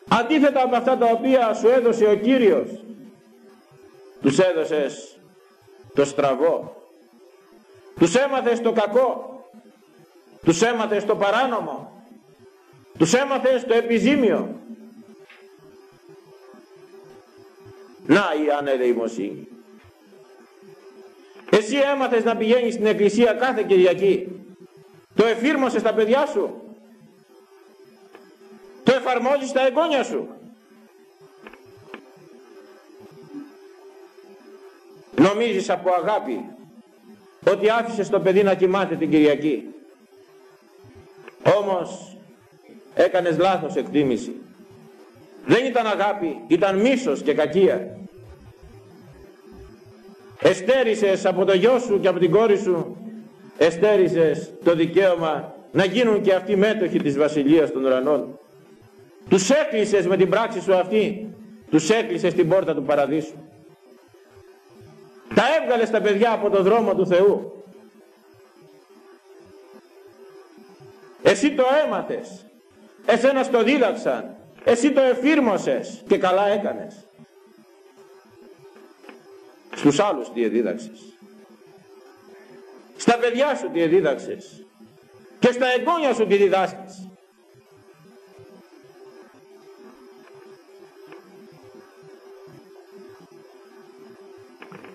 αντίθετα από αυτά τα οποία σου έδωσε ο Κύριος, τους έδωσες το στραβό, τους έμαθες το κακό, τους έμαθες το παράνομο, τους έμαθες το επιζήμιο. Να η ανελεημοσύνη. Εσύ έμαθες να πηγαίνεις στην εκκλησία κάθε Κυριακή. Το εφήρμοσες στα παιδιά σου. Το εφαρμόζεις στα εγγόνια σου. Νομίζεις από αγάπη ότι άφησες το παιδί να κοιμάται την Κυριακή. Όμως έκανες λάθος εκτίμηση. Δεν ήταν αγάπη, ήταν μίσος και κακία. Εστέρισες από το γιο σου και από την κόρη σου, εστέρισες το δικαίωμα να γίνουν και αυτοί μέτοχοι της Βασιλείας των Ουρανών. Τους έκλεισες με την πράξη σου αυτή, τους έκλεισες την πόρτα του Παραδείσου. Τα έβγαλες τα παιδιά από το δρόμο του Θεού. Εσύ το έμαθες. Εσένα το δίδαξαν. Εσύ το εφήρμοσες και καλά έκανες. Στους άλλους τι εδίδαξες. Στα παιδιά σου τι εδίδαξες. Και στα εγγόνια σου τι διδάσκεις.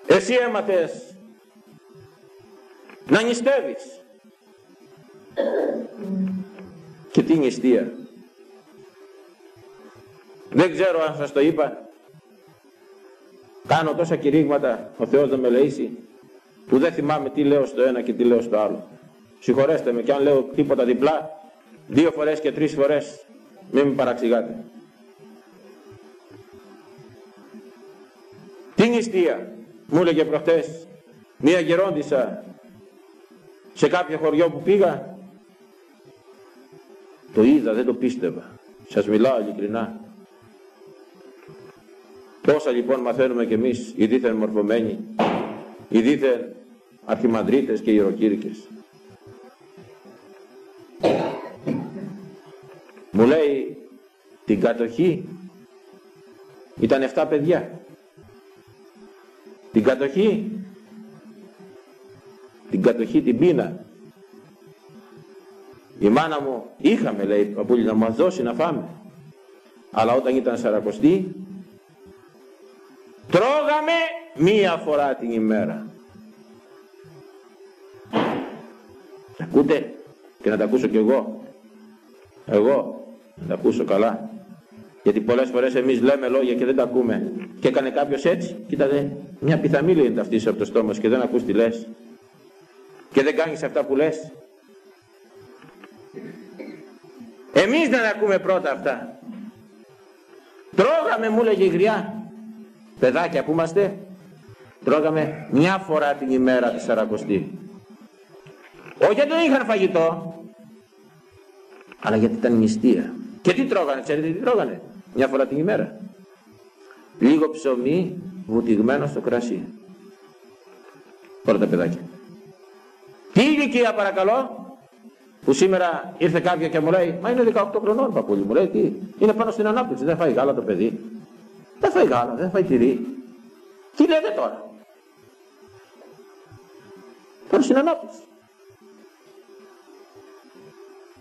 Εσύ έμαθες να νηστεύεις. Και τι νηστεία. Δεν ξέρω αν σας το είπα. Κάνω τόσα κηρύγματα, ο Θεός δεν με λεήσει, που δεν θυμάμαι τι λέω στο ένα και τι λέω στο άλλο. Συγχωρέστε με και αν λέω τίποτα διπλά, δύο φορές και τρεις φορές, μην με παραξηγάτε. Τι νηστεία, μου έλεγε προχτές μία γερόντισα σε κάποιο χωριό που πήγα, το είδα, δεν το πίστευα. Σας μιλάω ειλικρινά. Πόσα λοιπόν μαθαίνουμε κι εμείς οι δίθεν μορφωμένοι, οι δίθεν αρχιμανδρίτες και ιεροκήρυκες. Μου λέει την κατοχή ήταν 7 παιδιά. Την κατοχή, την κατοχή την πείνα. Η μάνα μου είχαμε λέει παππούλη να μας δώσει να φάμε. Αλλά όταν ήταν σαρακοστή Τρώγαμε μία φορά την ημέρα. Ακούτε; Και να τα ακούσω κι εγώ. Εγώ να τα ακούσω καλά. Γιατί πολλές φορές εμείς λέμε λόγια και δεν τα ακούμε. Και έκανε κάποιος έτσι, κοίτατε, μια πιθαμίλη είναι αυτή από το στόμα και δεν ακούς τι λες. Και δεν κάνεις αυτά που λες. Εμείς δεν ακούμε πρώτα αυτά. Τρώγαμε μου λέγε η γριά. Παιδάκια που είμαστε, τρώγαμε μια φορά την ημέρα τη Σαρακοστή. Όχι γιατί δεν είχαν φαγητό, αλλά γιατί ήταν νηστεία. Και τι τρώγανε, ξέρετε τι τρώγανε, μια φορά την ημέρα. Λίγο ψωμί βουτυγμένο στο κρασί. Όλα τα παιδάκια. Τι ηλικία παρακαλώ, που σήμερα ήρθε κάποια και μου λέει, μα είναι 18 χρονών παππούλη μου, λέει τι, είναι πάνω στην ανάπτυξη, δεν φάει γάλα το παιδί. Δεν φάει γάλα, δεν φάει τυρί. Τι λέτε τώρα; Πάνω στην ανάπτυξη.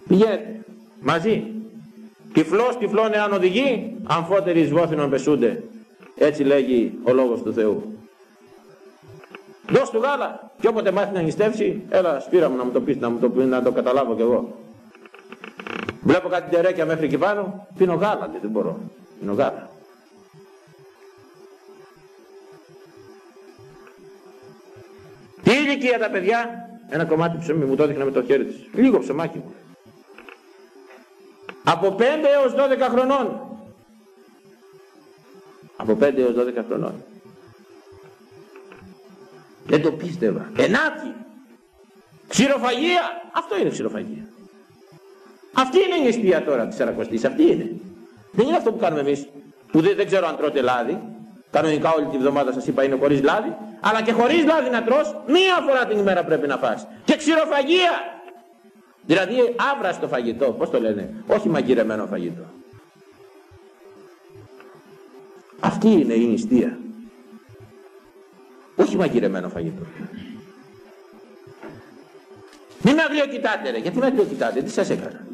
Πηγαίνετε μαζί. Τυφλός τυφλών εάν οδηγεί, αμφότεροι εις βόθινον πεσούνται. Έτσι λέγει ο λόγος του Θεού. Δώσ' του γάλα και όποτε μάθει να νηστεύσει, έλα σπήρα μου να μου το πεις, να, μου το, να το καταλάβω κι εγώ. Βλέπω κάτι τερέκια μέχρι εκεί πάνω, πίνω γάλα, δεν μπορώ. Πίνω γάλα. Τι ηλικία τα παιδιά, ένα κομμάτι ψωμί μου το έδειχνε με το χέρι της. Λίγο ψωμάκι μου. Από 5 έως 12 χρονών. Από 5 έως 12 χρονών. Δεν το πίστευα. Ενάτη. Ξηροφαγία. Αυτό είναι ξηροφαγία. Αυτή είναι η νηστεία τώρα της Σαρακοστής. Αυτή είναι. Δεν είναι αυτό που κάνουμε εμείς. Που δεν, δεν ξέρω αν τρώτε λάδι. Κανονικά όλη τη βδομάδα σας είπα είναι χωρίς λάδι. Αλλά και χωρίς λάδι να τρως, μία φορά την ημέρα πρέπει να φας. Και ξηροφαγία. Δηλαδή άβραστο φαγητό. Πώς το λένε. Όχι μαγειρεμένο φαγητό. Αυτή είναι η νηστεία. Όχι μαγειρεμένο φαγητό. Μην με αγριοκοιτάτε ρε. Γιατί με αγριοκοιτάτε. Τι σας έκανα;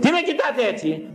Τι με κοιτάτε έτσι;